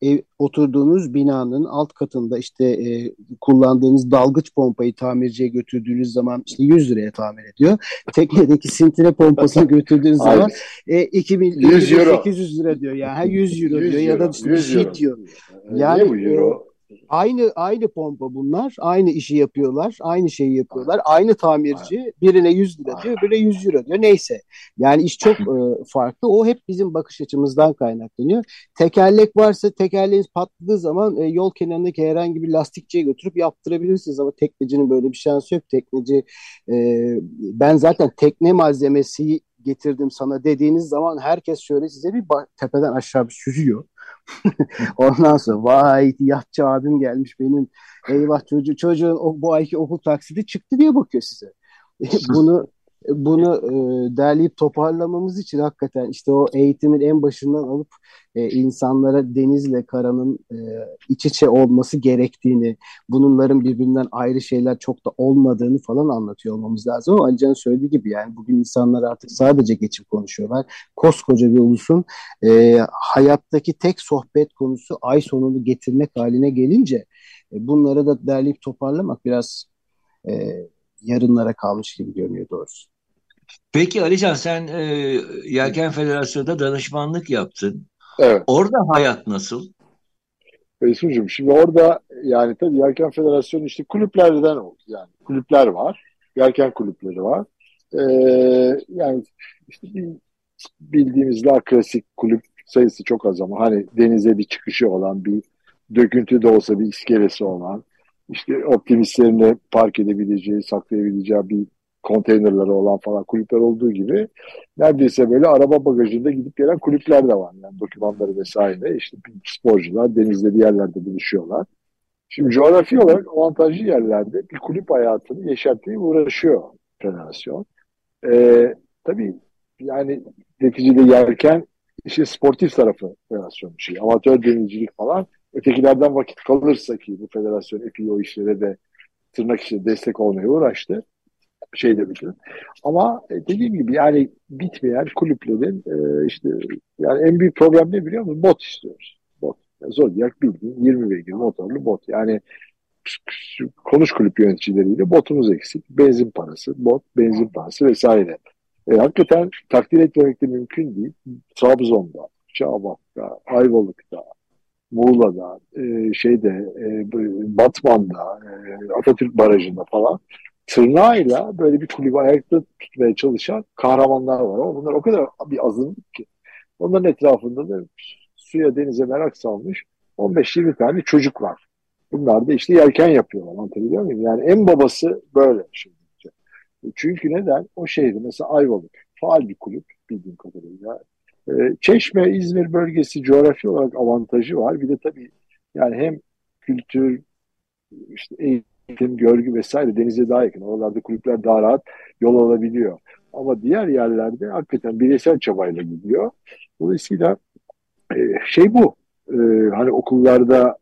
ev, oturduğunuz binanın alt katında işte e, kullandığınız dalgıç pompayı tamirciye götürdüğünüz zaman işte 100 liraya tamir ediyor. Teknedeki sintine pompasını götürdüğünüz zaman e, 2800 lira diyor. Yani 100 euro 100 diyor euro, ya da işte bir şey diyor. Yani Niye bu euro? Aynı aynı pompa bunlar. Aynı işi yapıyorlar. Aynı şeyi yapıyorlar. Aynı tamirci birine 100 lira diyor, birine 100 euro diyor. Neyse. Yani iş çok e, farklı. O hep bizim bakış açımızdan kaynaklanıyor. Tekerlek varsa tekerleğiniz patladığı zaman e, yol kenarındaki herhangi bir lastikçiye götürüp yaptırabilirsiniz ama teknecinin böyle bir şansı yok. Tekneci e, ben zaten tekne malzemesi getirdim sana dediğiniz zaman herkes şöyle size bir tepeden aşağı bir süzüyor. Ondan sonra vay yatçı abim gelmiş benim eyvah çocuğu, çocuğun bu ayki okul taksidi çıktı diye bakıyor size. bunu bunu e, derleyip toparlamamız için hakikaten işte o eğitimin en başından alıp e, insanlara denizle karanın e, iç içe olması gerektiğini, bunların birbirinden ayrı şeyler çok da olmadığını falan anlatıyor olmamız lazım. Ama Alican söylediği gibi yani bugün insanlar artık sadece geçip konuşuyorlar. Koskoca bir ulusun e, hayattaki tek sohbet konusu ay sonunu getirmek haline gelince e, bunları da derleyip toparlamak biraz e, yarınlara kalmış gibi görünüyor doğrusu. Peki Alican sen e, Yelken Federasyonu'da danışmanlık yaptın. Evet. Orada hayat nasıl? Beysucuğum şimdi orada yani tabii Yelken Federasyonu işte kulüplerden oldu. Yani kulüpler var. Yelken kulüpleri var. Ee, yani işte bildiğimiz daha klasik kulüp sayısı çok az ama hani denize bir çıkışı olan bir döküntü de olsa bir iskelesi olan işte optimistlerini park edebileceği, saklayabileceği bir konteynerları olan falan kulüpler olduğu gibi neredeyse böyle araba bagajında gidip gelen kulüpler de var. Yani dokümanları vesaire işte sporcular denizde bir yerlerde buluşuyorlar. Şimdi coğrafi olarak avantajlı yerlerde bir kulüp hayatını yaşatmaya uğraşıyor federasyon. Ee, tabii yani neticede yerken işin sportif tarafı federasyon şey. Amatör denizcilik falan. Ötekilerden vakit kalırsa ki bu federasyon epey o işlere de tırnak içinde destek olmaya uğraştı şey demiştim. Ama e, dediğim gibi yani bitmeyen kulüplerin e, işte yani en büyük problem ne biliyor musun? Bot istiyoruz. Bot. Yani Zodiac bildiğin 20 beygir motorlu bot. Yani konuş kulüp yöneticileriyle botumuz eksik. Benzin parası, bot, benzin parası vesaire. E, hakikaten takdir etmemek de mümkün değil. Trabzon'da, Çağbat'ta, Ayvalık'ta, Muğla'da, e, şeyde, e, Batman'da, e, Atatürk Barajı'nda falan tırnağıyla böyle bir kulübü ayakta tutmaya çalışan kahramanlar var. Ama bunlar o kadar bir azınlık ki. Onların etrafında da suya denize merak salmış 15-20 tane çocuk var. Bunlar da işte yelken yapıyorlar. Anlatabiliyor muyum? Yani en babası böyle şimdi. Çünkü neden? O şehri mesela Ayvalık faal bir kulüp bildiğim kadarıyla. Ee, Çeşme, İzmir bölgesi coğrafi olarak avantajı var. Bir de tabii Yani hem kültür, işte eğitim, görgü vesaire denize daha yakın. Oralarda kulüpler daha rahat yol alabiliyor. Ama diğer yerlerde hakikaten bireysel çabayla gidiyor. Dolayısıyla e, şey bu. E, hani okullarda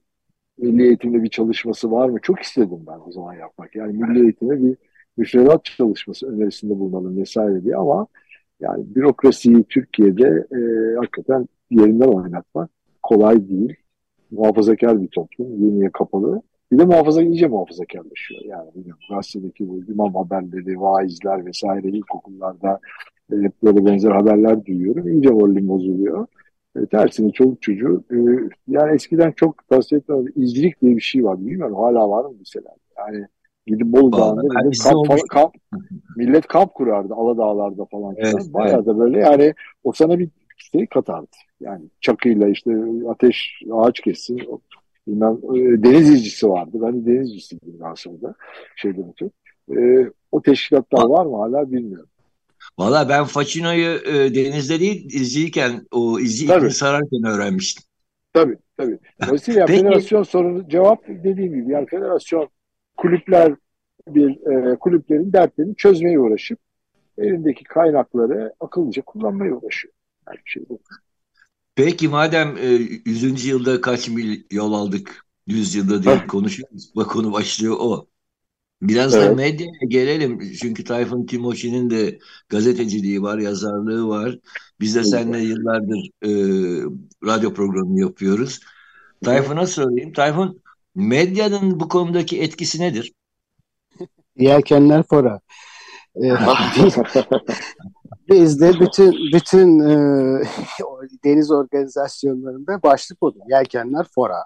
milli eğitimde bir çalışması var mı? Çok istedim ben o zaman yapmak. Yani milli eğitimde bir müfredat çalışması önerisinde bulunalım vesaire diye ama yani bürokrasiyi Türkiye'de e, hakikaten yerinden oynatmak kolay değil. Muhafazakar bir toplum, yeniye kapalı. Bir de muhafaza iyice muhafazakarlaşıyor. Yani gazetedeki bu imam haberleri, vaizler vesaire ilkokullarda hep böyle benzer haberler duyuyorum. İyice moralim bozuluyor. E, tersine çoluk çocuğu e, yani eskiden çok etmem izcilik diye bir şey var. Bilmiyorum hala var mı mesela? Yani gidip Bolu Dağı'nda millet kamp, falan, kamp, millet kamp kurardı Aladağlar'da falan. Evet, Bayağı evet. da böyle yani o sana bir şey katardı. Yani çakıyla işte ateş ağaç kessin. Bilmem, e, deniz izcisi vardı. Ben de deniz izcisiydim daha sonra şeyden ötürü. E, o teşkilatlar var mı hala bilmiyorum. Valla ben Facino'yu e, denizde değil izciyken o izci ipini sararken öğrenmiştim. Tabii tabii. Dolayısıyla Peki. federasyon sorunu cevap dediğim gibi yani federasyon kulüpler bir e, kulüplerin dertlerini çözmeye uğraşıp elindeki kaynakları akıllıca kullanmaya uğraşıyor. Yani şey bu. Peki madem e, 100. yılda kaç mil yol aldık 100 yılda diye konuşuyoruz. Bak konu başlıyor o. Biraz evet. da medyaya gelelim. Çünkü Tayfun Timoçi'nin de gazeteciliği var, yazarlığı var. Biz de seninle yıllardır e, radyo programı yapıyoruz. Tayfun'a sorayım. Tayfun, medyanın bu konudaki etkisi nedir? Yelkenler fora. Ee, biz de bütün bütün e, deniz organizasyonlarında başlık odur. Yelkenler fora.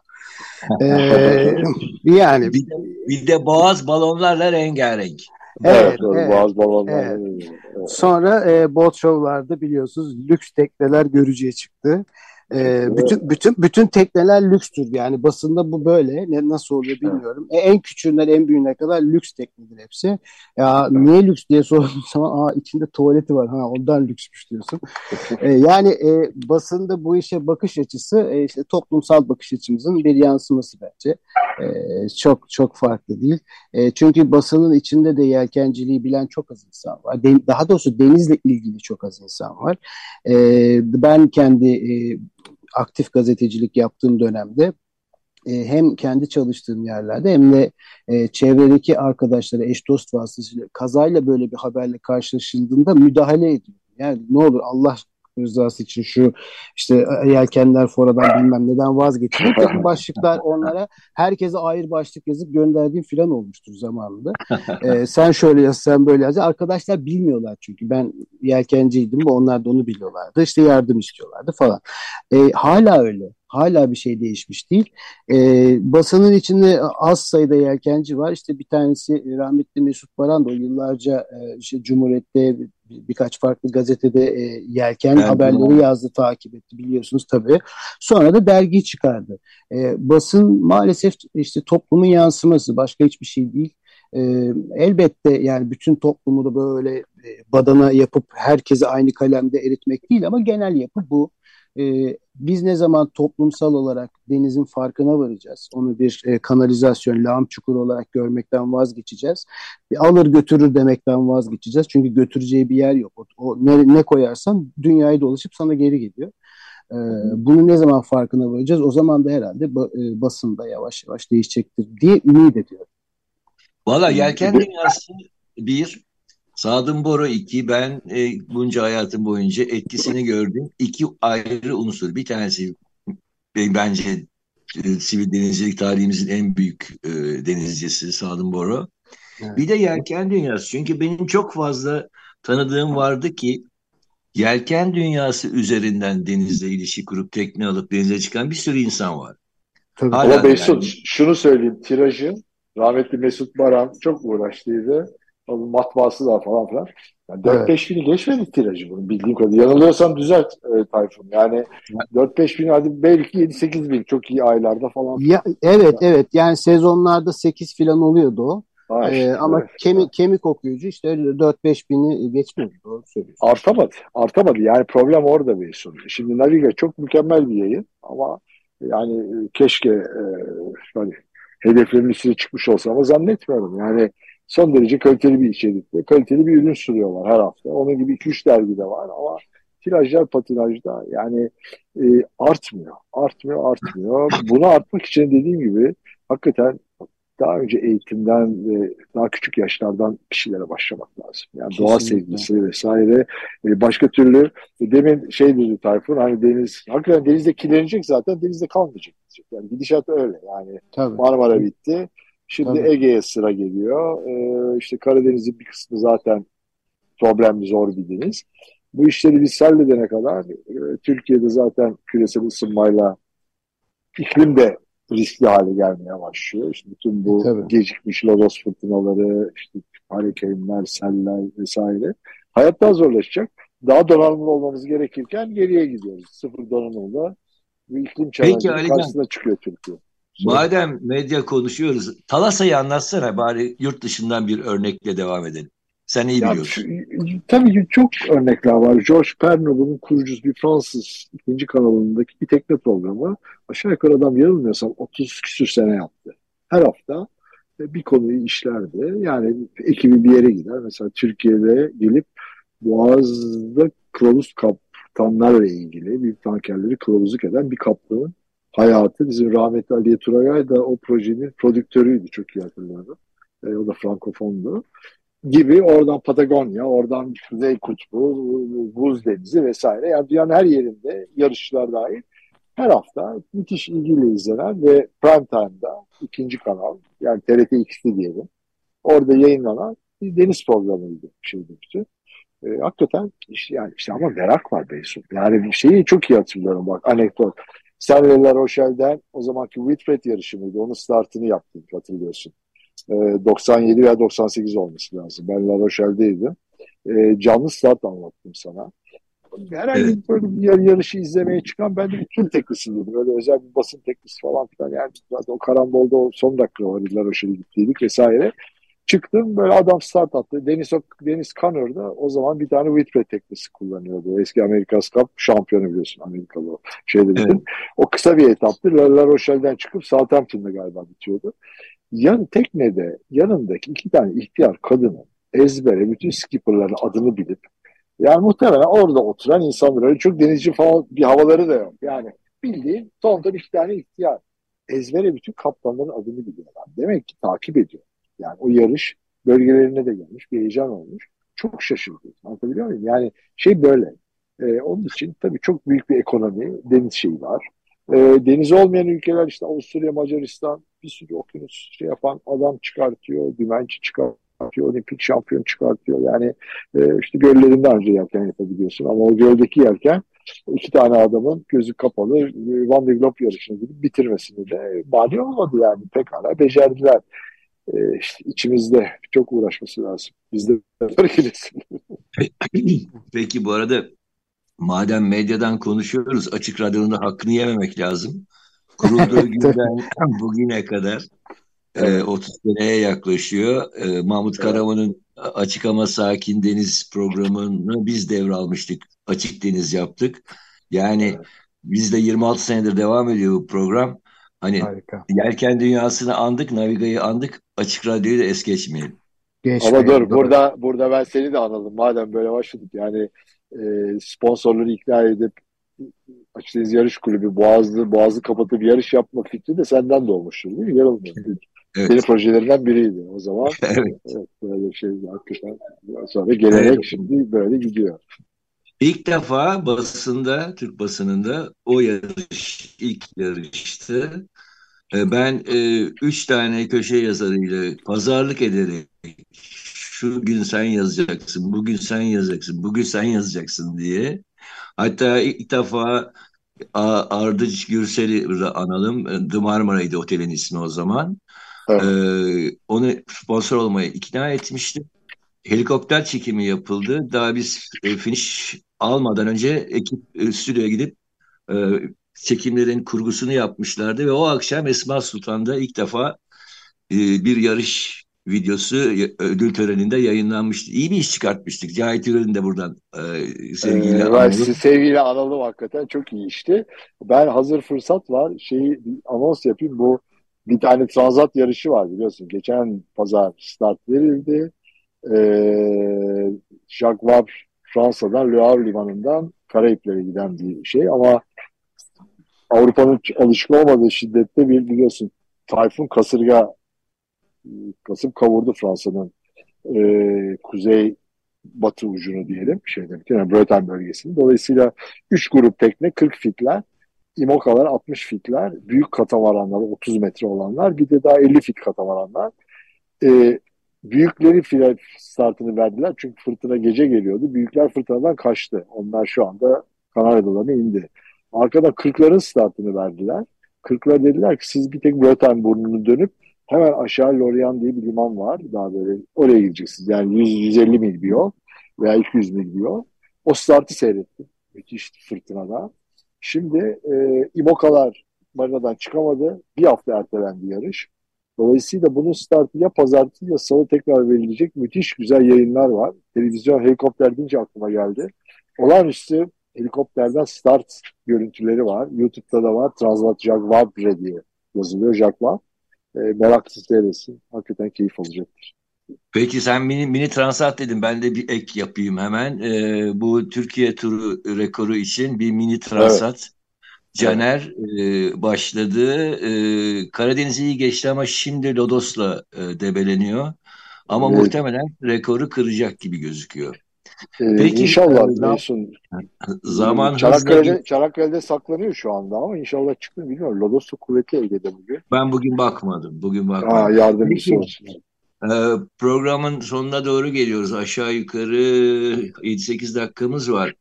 Ee, yani bir de, bir de boğaz balonlarla rengarenk. Evet, evet, evet, boğaz balonlar. Evet. evet. Sonra e, boat show'larda biliyorsunuz lüks tekneler görücüye çıktı. E, bütün bütün bütün tekneler lükstür yani basında bu böyle ne nasıl oluyor bilmiyorum. E, en küçüğünden en büyüğüne kadar lüks teknedir hepsi. Ya niye lüks diye sorduğun zaman aa içinde tuvaleti var ha ondan lüksmüş diyorsun. e, yani e, basında bu işe bakış açısı e, işte toplumsal bakış açımızın bir yansıması bence. E, çok çok farklı değil. E, çünkü basının içinde de yelkenciliği bilen çok az insan var. De, daha doğrusu denizle ilgili çok az insan var. E, ben kendi e, aktif gazetecilik yaptığım dönemde e, hem kendi çalıştığım yerlerde hem de e, çevredeki arkadaşlara eş dost vasıtasıyla kazayla böyle bir haberle karşılaşıldığında müdahale ediyorum. Yani ne olur Allah rızası için şu işte yelkenler foradan bilmem neden vazgeçiyor. Takım başlıklar onlara herkese ayrı başlık yazıp gönderdiğim filan olmuştur zamanında. ee, sen şöyle yaz, sen böyle yaz. Arkadaşlar bilmiyorlar çünkü ben yelkenciydim ve onlar da onu biliyorlardı. İşte yardım istiyorlardı falan. Ee, hala öyle. Hala bir şey değişmiş değil. E, basının içinde az sayıda yelkenci var. İşte bir tanesi rahmetli Mesut Baran da o yıllarca e, işte Cumhuriyet'te birkaç farklı gazetede e, yelken evet, haberleri evet. yazdı, takip etti biliyorsunuz tabii. Sonra da dergi çıkardı. E, basın maalesef işte toplumun yansıması başka hiçbir şey değil. E, elbette yani bütün toplumu da böyle e, badana yapıp herkese aynı kalemde eritmek değil ama genel yapı bu. E, biz ne zaman toplumsal olarak denizin farkına varacağız? Onu bir e, kanalizasyon, lağım çukuru olarak görmekten vazgeçeceğiz. Bir alır götürür demekten vazgeçeceğiz. Çünkü götüreceği bir yer yok. O, o ne, ne koyarsan dünyayı dolaşıp sana geri geliyor. E, bunu ne zaman farkına varacağız? O zaman da herhalde ba, e, basında yavaş yavaş değişecektir diye ümit ediyorum. Valla yelken dünyası bir, Sadım Bora 2 ben e, bunca hayatım boyunca etkisini gördüm. İki ayrı unsur. Bir tanesi e, bence e, sivil denizcilik tarihimizin en büyük e, denizcisi Sadım Bora. Evet. Bir de yelken dünyası. Çünkü benim çok fazla tanıdığım vardı ki yelken dünyası üzerinden denizle ilişki kurup tekne alıp denize çıkan bir sürü insan var. Tabii. Hala Ama Mesut yani... şunu söyleyeyim tirajı rahmetli Mesut Baran çok uğraştıydı matbaası da falan filan. Yani 4-5 evet. bini geçmedi tirajı bunu bildiğim kadarıyla. Yanılıyorsam düzelt e, Tayfun. Yani 4-5 bin hadi belki 7-8 bin çok iyi aylarda falan. Ya, evet yani. evet yani sezonlarda 8 filan oluyordu o. Ha ee, işte, ee, ama evet. kemik, kemik okuyucu işte 4-5 bini geçmedi doğru söylüyorsun. Artamadı. Artamadı. Yani problem orada bir sorun. Şimdi Naviga çok mükemmel bir yayın ama Yani e, keşke e, hani hedeflerin üstüne çıkmış olsa ama zannetmiyorum. Yani son derece kaliteli bir içerikte, kaliteli bir ürün sürüyorlar her hafta. Onun gibi 2-3 dergi de var ama tirajlar patinajda yani e, artmıyor, artmıyor, artmıyor. Bunu artmak için dediğim gibi hakikaten daha önce eğitimden ve daha küçük yaşlardan bir şeylere başlamak lazım. Yani Kesinlikle. doğa sevgisi vesaire. E, başka türlü e, demin şey dedi Tayfun hani deniz hakikaten denizde kirlenecek zaten denizde kalmayacak. Yani gidişat öyle yani Tabii. Marmara bitti. Şimdi Ege'ye sıra geliyor. Ee, işte Karadeniz'in bir kısmı zaten problemli zor bir deniz. Bu işleri biz halledene kadar e, Türkiye'de zaten küresel ısınmayla iklim de riskli hale gelmeye başlıyor. İşte bütün bu Tabii. gecikmiş lodos fırtınaları, işte hareketler, seller vesaire. Hayat daha zorlaşacak. Daha donanımlı olmamız gerekirken geriye gidiyoruz. Sıfır donanımla bu iklim çağının karşısına çıkıyor Türkiye. Madem medya konuşuyoruz, Talasa'yı anlatsana bari yurt dışından bir örnekle devam edelim. Sen iyi ya, biliyorsun. Tabii ki çok örnekler var. Georges Pernod bunun kurucusu bir Fransız ikinci kanalındaki bir tekne programı. Aşağı yukarı adam yanılmıyorsam 30 küsür sene yaptı. Her hafta bir konuyu işlerdi. Yani ekibi bir yere gider. Mesela Türkiye'de gelip Boğaz'da kılavuz kaptanlarla ilgili büyük tankerleri kılavuzluk eden bir kaptanın hayatı. Bizim rahmetli Aliye Turagay da o projenin prodüktörüydü çok iyi hatırlıyorum. E, o da frankofondu gibi oradan Patagonya, oradan Kuzey Kutbu, Buz Denizi vesaire. Yani dünyanın her yerinde yarışlar dahil her hafta müthiş ilgiyle izlenen ve prime time'da ikinci kanal yani TRT X'li diyelim. Orada yayınlanan bir deniz programıydı şey demişti. E, hakikaten işte yani işte ama merak var Beysun. Yani bir şeyi çok iyi hatırlıyorum bak anekdot. Sen La Rochelle'den o zamanki Whitbread yarışı mıydı? Onun startını yaptın hatırlıyorsun. 97 ee, veya 98 olması lazım. Ben La Rochelle'deydim. E, canlı start anlattım sana. Herhangi evet. böyle bir yar yarışı izlemeye çıkan ben de bir tur teknisiydim. Öyle özel bir basın teknisi falan filan. Yani zaten o karambolda o son dakika var. La Rochelle'e gittiydik vesaire. Çıktım böyle adam start attı. Deniz, Deniz Conner da o zaman bir tane Whitbread teknisi kullanıyordu. Eski Amerikas Cup şampiyonu biliyorsun Amerikalı şeyde evet. O kısa bir etaptı. La, La Rochelle'den çıkıp Southampton'da galiba bitiyordu yan teknede yanındaki iki tane ihtiyar kadının ezbere bütün skipperların adını bilip yani muhtemelen orada oturan insanlar öyle çok denizci falan bir havaları da yok. Yani bildiğin tonton iki tane ihtiyar ezbere bütün kaptanların adını biliyorlar. Demek ki takip ediyor. Yani o yarış bölgelerine de gelmiş bir heyecan olmuş. Çok şaşırdım. Anlatabiliyor muyum? Yani şey böyle. Ee, onun için tabii çok büyük bir ekonomi, deniz şeyi var. E, deniz olmayan ülkeler işte Avusturya, Macaristan bir sürü okyanus şey yapan adam çıkartıyor, dümenci çıkartıyor, olimpik şampiyon çıkartıyor. Yani e, işte göllerinde önce yelken yapabiliyorsun ama o göldeki yelken iki tane adamın gözü kapalı e, Van de Globe yarışını gidip bitirmesini de mani olmadı yani pekala becerdiler. E, işte içimizde çok uğraşması lazım. Biz de Peki bu arada madem medyadan konuşuyoruz açık radyonun da hakkını yememek lazım. Kurulduğu günden bugüne kadar e, 30 seneye yaklaşıyor. E, Mahmut Karaman'ın Açık Ama Sakin Deniz programını biz devralmıştık. Açık Deniz yaptık. Yani bizde 26 senedir devam ediyor bu program. Hani Harika. yelken dünyasını andık, Naviga'yı andık. Açık Radyo'yu da es geçmeyelim. Geçmeyin, Ama dur burada burada ben seni de analım madem böyle başladık. Yani e, sponsorları ikna edip Açıkçası yarış kulübü Boğazlı, Boğazlı kapatıp yarış yapma fikri de senden doğmuştur değil mi? Yanılmıyorum. Evet. Senin projelerinden biriydi o zaman. evet. evet böyle şey hakikaten. Sonra gelerek evet. şimdi böyle gidiyor. İlk defa basında, Türk basınında o yarış ilk yarıştı. E, ben e, üç tane köşe yazarıyla pazarlık ederek şu gün sen yazacaksın, bugün sen yazacaksın, bugün sen yazacaksın diye. Hatta ilk defa Ardıç Gürsel'i analım. The Marmara'ydı otelin ismi o zaman. Evet. Ee, onu sponsor olmaya ikna etmiştim. Helikopter çekimi yapıldı. Daha biz e, finish almadan önce ekip e, stüdyoya gidip e, çekimlerin kurgusunu yapmışlardı ve o akşam Esma Sultan'da ilk defa e, bir yarış videosu ödül töreninde yayınlanmıştı. İyi bir iş çıkartmıştık. Cahit Ürel'in de buradan e, sevgiyle ee, analım. Sevgiyle analım hakikaten çok iyi işti. Ben hazır fırsat var. Şeyi anons yapayım. Bu bir tane transat yarışı var biliyorsun. Geçen pazar start verildi. Ee, Jacques Vabre Fransa'dan Le Havre limanından Karayiplere giden bir şey ama Avrupa'nın alışık olmadığı şiddette bir biliyorsun tayfun kasırga kasım kavurdu Fransa'nın e, kuzey batı ucunu diyelim şeyde yani Bretagne bölgesini. Dolayısıyla 3 grup tekne 40 fitler, imokalar 60 fitler, büyük katamaranlar 30 metre olanlar, bir de daha 50 fit katamaranlar. E, büyükleri file startını verdiler çünkü fırtına gece geliyordu. Büyükler fırtınadan kaçtı. Onlar şu anda Kanarya Adaları'na indi. Arkada kırkların startını verdiler. Kırklar dediler ki siz bir tek Bretagne burnunu dönüp hemen aşağı Lorient diye bir liman var. Daha böyle oraya gideceksiniz. Yani 100-150 mil bir yol veya 200 mil bir yol. O startı seyrettim. Müthiş fırtınada. Şimdi e, İmokalar marinadan çıkamadı. Bir hafta ertelendi yarış. Dolayısıyla bunun startı ya pazartesi ya salı tekrar verilecek müthiş güzel yayınlar var. Televizyon helikopter deyince aklıma geldi. Olağanüstü helikopterden start görüntüleri var. YouTube'da da var. Transvat Jacques Vabre diye yazılıyor Jacques Vabre. E, meraklısı seyretsin. Hakikaten keyif alacaktır. Peki sen mini, mini transat dedin. Ben de bir ek yapayım hemen. E, bu Türkiye turu rekoru için bir mini transat. Evet. Caner e, başladı. E, Karadeniz'i iyi geçti ama şimdi Lodos'la e, debeleniyor. Ama evet. muhtemelen rekoru kıracak gibi gözüküyor. Ee, Peki inşallah e, diyorsun. Zaman Çanakkale'de. Çanakkale'de saklanıyor şu anda ama inşallah çıktı bilmiyorum. Lodos'u kuvvetli Ege'de bugün. Ben bugün bakmadım. Bugün bakmadım. Aa, yardımcısı olsun. Ee, programın sonuna doğru geliyoruz. Aşağı yukarı 7-8 dakikamız var.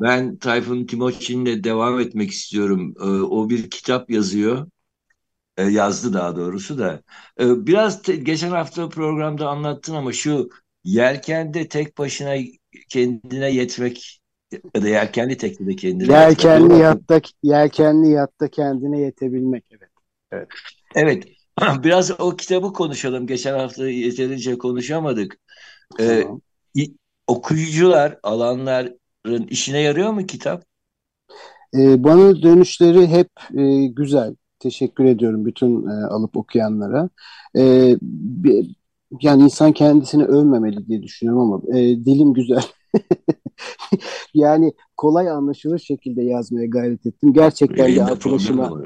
Ben Tayfun Timoçin'le devam etmek istiyorum. Ee, o bir kitap yazıyor. Ee, yazdı daha doğrusu da. Ee, biraz geçen hafta programda anlattın ama şu yelkende tek başına kendine yetmek ya da yelkenli teknede kendine yelkenli yetmek. yatta yelkenli yatta kendine yetebilmek evet. Evet. Evet. Biraz o kitabı konuşalım. Geçen hafta yeterince konuşamadık. Ee, tamam. okuyucular, alanların işine yarıyor mu kitap? Ee, bana dönüşleri hep e, güzel. Teşekkür ediyorum bütün e, alıp okuyanlara. E, bir, yani insan kendisini övmemeli diye düşünüyorum ama e, dilim güzel. yani kolay anlaşılır şekilde yazmaya gayret ettim. Gerçekten de arkadaşıma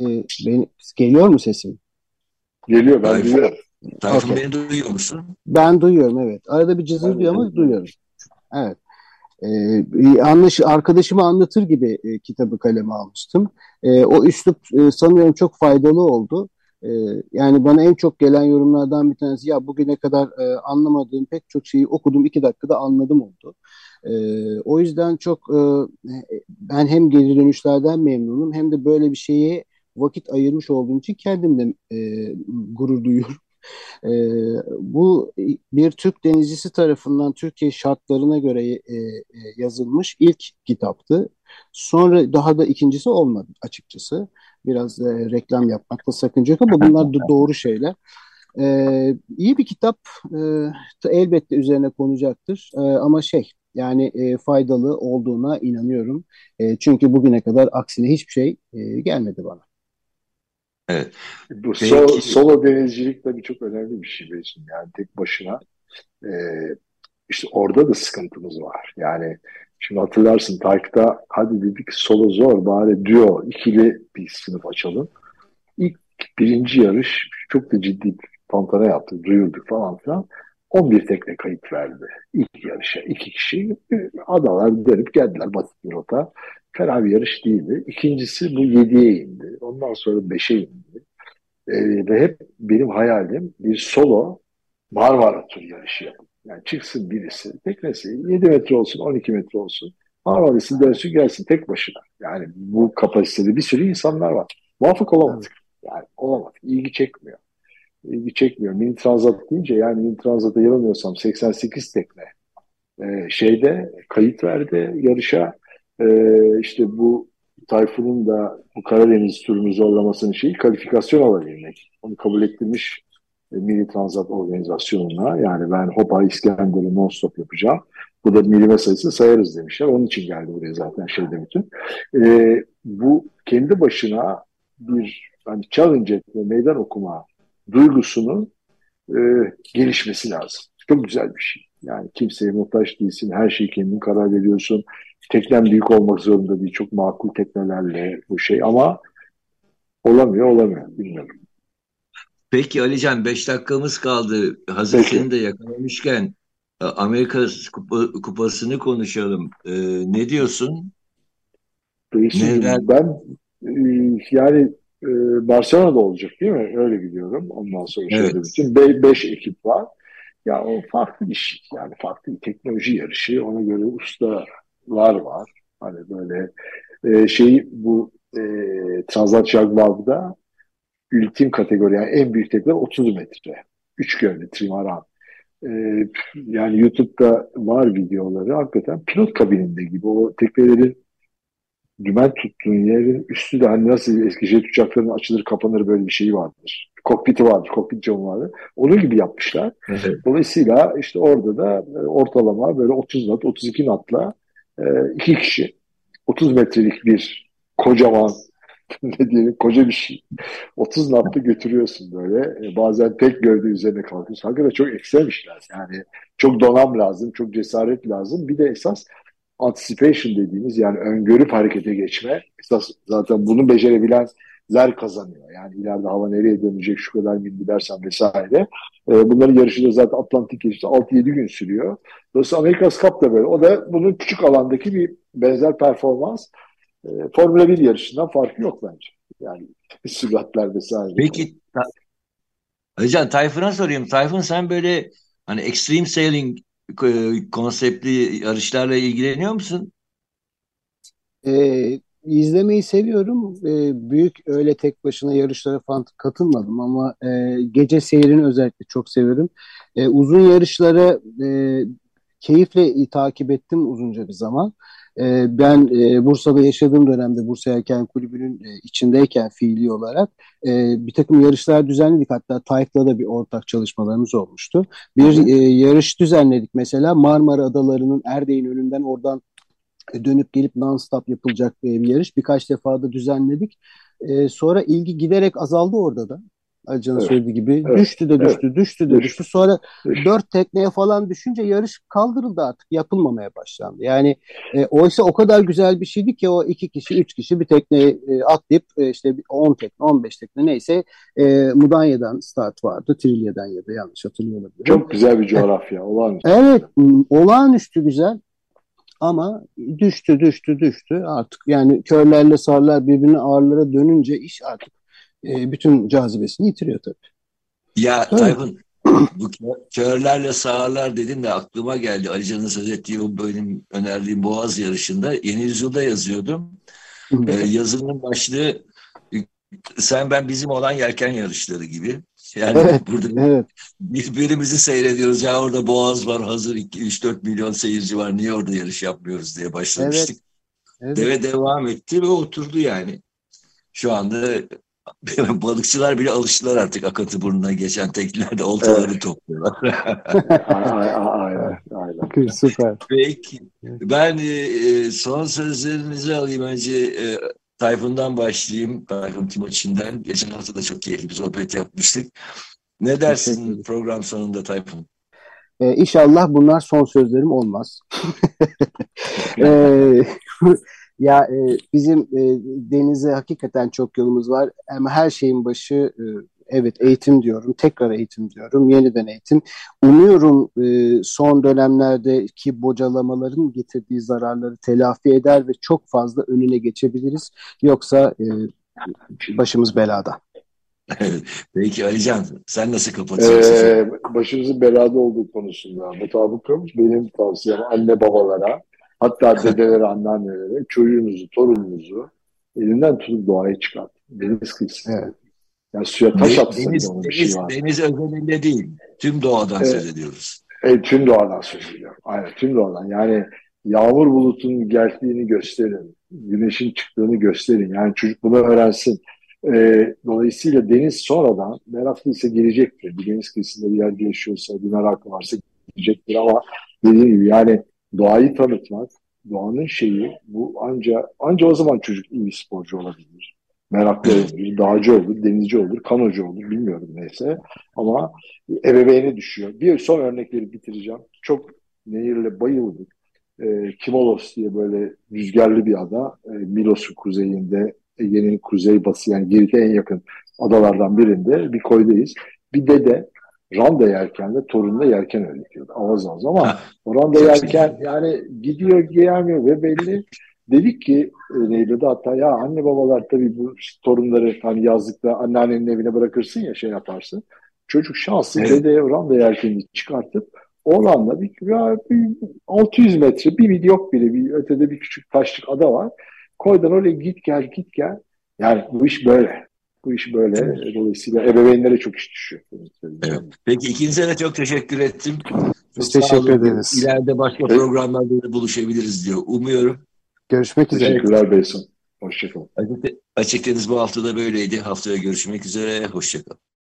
e, beni, geliyor mu sesim? Geliyor ben duyuyorum. Tayfun okay. beni duyuyor musun? Ben duyuyorum evet. Arada bir cızırdıyor ama duyuyorum. Evet. Ee, anlaş, arkadaşıma anlatır gibi e, kitabı kaleme almıştım. E, o üslup e, sanıyorum çok faydalı oldu. E, yani bana en çok gelen yorumlardan bir tanesi ya bugüne kadar e, anlamadığım pek çok şeyi okudum iki dakikada anladım oldu. E, o yüzden çok e, ben hem geri dönüşlerden memnunum hem de böyle bir şeye vakit ayırmış olduğum için kendimle e, gurur duyuyorum. E, bu bir Türk denizcisi tarafından Türkiye şartlarına göre e, e, yazılmış ilk kitaptı. Sonra daha da ikincisi olmadı açıkçası. Biraz e, reklam yapmakta sakınca yok ama bunlar da doğru şeyler. E, iyi bir kitap e, elbette üzerine konacaktır e, ama şey yani e, faydalı olduğuna inanıyorum. E, çünkü bugüne kadar aksine hiçbir şey e, gelmedi bana. Evet. Bu Belki... solo, solo denizcilik tabii çok önemli bir şey benim. Yani tek başına. E, işte orada da sıkıntımız var. Yani şimdi hatırlarsın Tayk'ta hadi dedik solo zor bari duo ikili bir sınıf açalım. İlk birinci yarış çok da ciddi tantana yaptık, duyurduk falan filan. 11 tekne kayıp verdi ilk yarışa. iki kişi adalar dönüp geldiler basit bir rota. Fena bir yarış değildi. İkincisi bu 7'ye indi. Ondan sonra 5'e indi. Ee, ve hep benim hayalim bir solo Marmara tur yarışı yapın. Yani çıksın birisi, teknesi 7 metre olsun, 12 metre olsun. Marmara'sı dönsün gelsin tek başına. Yani bu kapasitede bir sürü insanlar var. Muvaffak olamadık. Yani olamadık. İlgi çekmiyor. İlgi çekmiyor. Mini Transat deyince yani Mini Transat'a yanılmıyorsam 88 tekne ee, şeyde kayıt verdi yarışa. Ee, işte bu Tayfun'un da bu Karadeniz turunu zorlamasının şeyi kalifikasyon alabilmek. Onu kabul ettirmiş Milli Transat Organizasyonu'na. Yani ben Hopa İskender'i non-stop yapacağım. Bu da milime sayısını sayarız demişler. Onun için geldi buraya zaten şeyde bütün. E, bu kendi başına bir hani challenge etme, meydan okuma duygusunun e, gelişmesi lazım. Çok güzel bir şey. Yani kimseye muhtaç değilsin. Her şeyi kendin karar veriyorsun. Teknen büyük olmak zorunda değil. Çok makul teknelerle bu şey ama olamıyor olamıyor. Bilmiyorum. Peki Alican 5 dakikamız kaldı. Hazır Peki. seni de yakalamışken e, Amerika kupa, kupasını konuşalım. Ee, ne diyorsun? Neler? Ben e, yani e, Barcelona'da olacak değil mi? Öyle gidiyorum. Ondan sonra evet. şöyle bütün 5 be ekip var. Ya o farklı bir şey. Yani farklı bir teknoloji yarışı. Ona göre ustalar var. Hani böyle e, şey bu e, Transat Jaguar'da ultim kategori yani en büyük tekne 30 metre. Üç yönlü trimaran. E, yani YouTube'da var videoları hakikaten pilot kabininde gibi o teknelerin dümen tuttuğun yerin üstü de hani nasıl eski jet uçaklarının açılır kapanır böyle bir şeyi vardır. Kokpiti vardır, kokpit camı vardır. Onun gibi yapmışlar. Evet. Dolayısıyla işte orada da e, ortalama böyle 30 knot, 32 knotla e, iki kişi 30 metrelik bir kocaman ne diyelim koca bir şey. 30 knotla götürüyorsun böyle. E, bazen tek gövde üzerine kalkıyorsun. Hakikaten çok ekstrem işler. Yani çok donam lazım, çok cesaret lazım. Bir de esas anticipation dediğimiz yani öngörüp harekete geçme. Esas zaten bunu becerebilen ler kazanıyor. Yani ileride hava nereye dönecek, şu kadar mil gidersen vesaire. E, bunların yarışı da zaten Atlantik geçişte 6-7 gün sürüyor. Dolayısıyla Amerikas Cup da böyle. O da bunun küçük alandaki bir benzer performans. E, Formula 1 yarışından farkı yok bence. Yani süratler vesaire. Peki Hocam Tayfun'a sorayım. Tayfun sen böyle hani extreme sailing e, konseptli yarışlarla ilgileniyor musun? Ee, izlemeyi seviyorum. Ee, büyük öyle tek başına yarışlara falan katılmadım ama e, gece seyrini özellikle çok severim. E, uzun yarışları e, keyifle takip ettim uzunca bir zaman. E, ben e, Bursa'da yaşadığım dönemde Bursa Yelken Kulübü'nün e, içindeyken fiili olarak e, bir takım yarışlar düzenledik. Hatta TAYK'la da bir ortak çalışmalarımız olmuştu. Bir e, yarış düzenledik mesela Marmara Adaları'nın Erdek'in önünden oradan dönüp gelip non-stop yapılacak bir yarış. Birkaç defa da düzenledik. E, sonra ilgi giderek azaldı orada da. Alican'ın evet. söylediği gibi. Evet. Düştü de düştü, evet. düştü de düştü. düştü. Sonra düştü. dört tekneye falan düşünce yarış kaldırıldı artık. Yapılmamaya başlandı. Yani e, oysa o kadar güzel bir şeydi ki o iki kişi, üç kişi bir tekneye e, atlayıp e, işte on tekne, on beş tekne neyse e, Mudanya'dan start vardı. Trilya'dan ya da yanlış hatırlıyor olabilirim. Çok güzel bir coğrafya. Olağanüstü. Evet. Olağanüstü güzel. Ama düştü düştü düştü artık yani körlerle sarlar birbirine ağırlara dönünce iş artık e, bütün cazibesini yitiriyor tabii. Ya tabii. Tayfun bu körlerle sağırlar dedin de aklıma geldi. Ali Can'ın söz ettiği o benim önerdiğim Boğaz yarışında Yeni Yüzyıl'da yazıyordum. ee, yazının başlığı sen ben bizim olan yelken yarışları gibi. Yani evet, burada evet. birbirimizi seyrediyoruz. Ya orada Boğaz var hazır 2-3-4 milyon seyirci var. Niye orada yarış yapmıyoruz diye başlamıştık. Evet, evet. Deve devam etti ve oturdu yani. Şu anda balıkçılar bile alıştılar artık akıntı burnuna geçen teknelerde oltaları evet. topluyorlar. aynen, aynen. Süper. Peki. Ben e, son sözlerinizi alayım önce e, Tayfun'dan başlayayım. Tayfun Timoçin'den. Geçen hafta da çok keyifli bir sohbet yapmıştık. Ne dersin program sonunda Tayfun? Ee, inşallah bunlar son sözlerim olmaz. ee, ya e, bizim e, denize hakikaten çok yolumuz var ama her şeyin başı e, evet eğitim diyorum, tekrar eğitim diyorum, yeniden eğitim. Umuyorum e, son dönemlerdeki bocalamaların getirdiği zararları telafi eder ve çok fazla önüne geçebiliriz. Yoksa e, başımız belada. Peki Alican sen nasıl kapatıyorsun? Ee, başımızın belada olduğu konusunda mutabıkım. Benim tavsiyem anne babalara hatta dedelere, anneannelere çocuğunuzu, torununuzu elinden tutup doğaya çıkartın. Deniz kıyısında. Evet. Yani suya taş atsa deniz, deniz, bir şey var. Deniz özelinde değil. Tüm doğadan evet. söz ediyoruz. Evet, tüm doğadan söz ediyorum. Aynen tüm doğadan. Yani yağmur bulutunun geldiğini gösterin. Güneşin çıktığını gösterin. Yani çocuk bunu öğrensin. E, dolayısıyla deniz sonradan meraklıysa gelecektir. Bir deniz kıyısında bir yerde yaşıyorsa, bir merakı varsa gelecektir ama dediğim gibi yani doğayı tanıtmak, doğanın şeyi bu anca anca o zaman çocuk iyi sporcu olabilir. Meraklı olur, dağcı olur, denizci olur, kanocu olur bilmiyorum neyse. Ama ebeveyne düşüyor. Bir son örnekleri bitireceğim. Çok nehirle bayıldık. E, Kimolos diye böyle rüzgarlı bir ada. E, Milos'un kuzeyinde, Ege'nin kuzey batı yani Girit'e en yakın adalardan birinde bir koydayız. Bir dede randa yerken de torununa yerken öğretiyordu. Avaz avaz ama o randa yerken yani gidiyor gelmiyor ve belli. Dedik ki e, neydi de hatta ya anne babalar tabii bu torunları hani yazlıkta anneannenin evine bırakırsın ya şey yaparsın. Çocuk şanslı evet. dede randa yerkenini çıkartıp oğlanla bir, ya, bir 600 metre bir video yok bile bir ötede bir küçük taşlık ada var. Koydan oraya git gel git gel. Yani bu iş böyle. Bu iş böyle. Evet. Dolayısıyla ebeveynlere çok iş düşüyor. Evet. Peki ikinize de çok teşekkür ettim. Biz çok teşekkür ederiz. İleride başka evet. programlarda da buluşabiliriz diyor. Umuyorum. Görüşmek üzere. Teşekkürler Beysun. Hoşçakalın. Açık Deniz bu hafta da böyleydi. Haftaya görüşmek üzere. Hoşçakalın.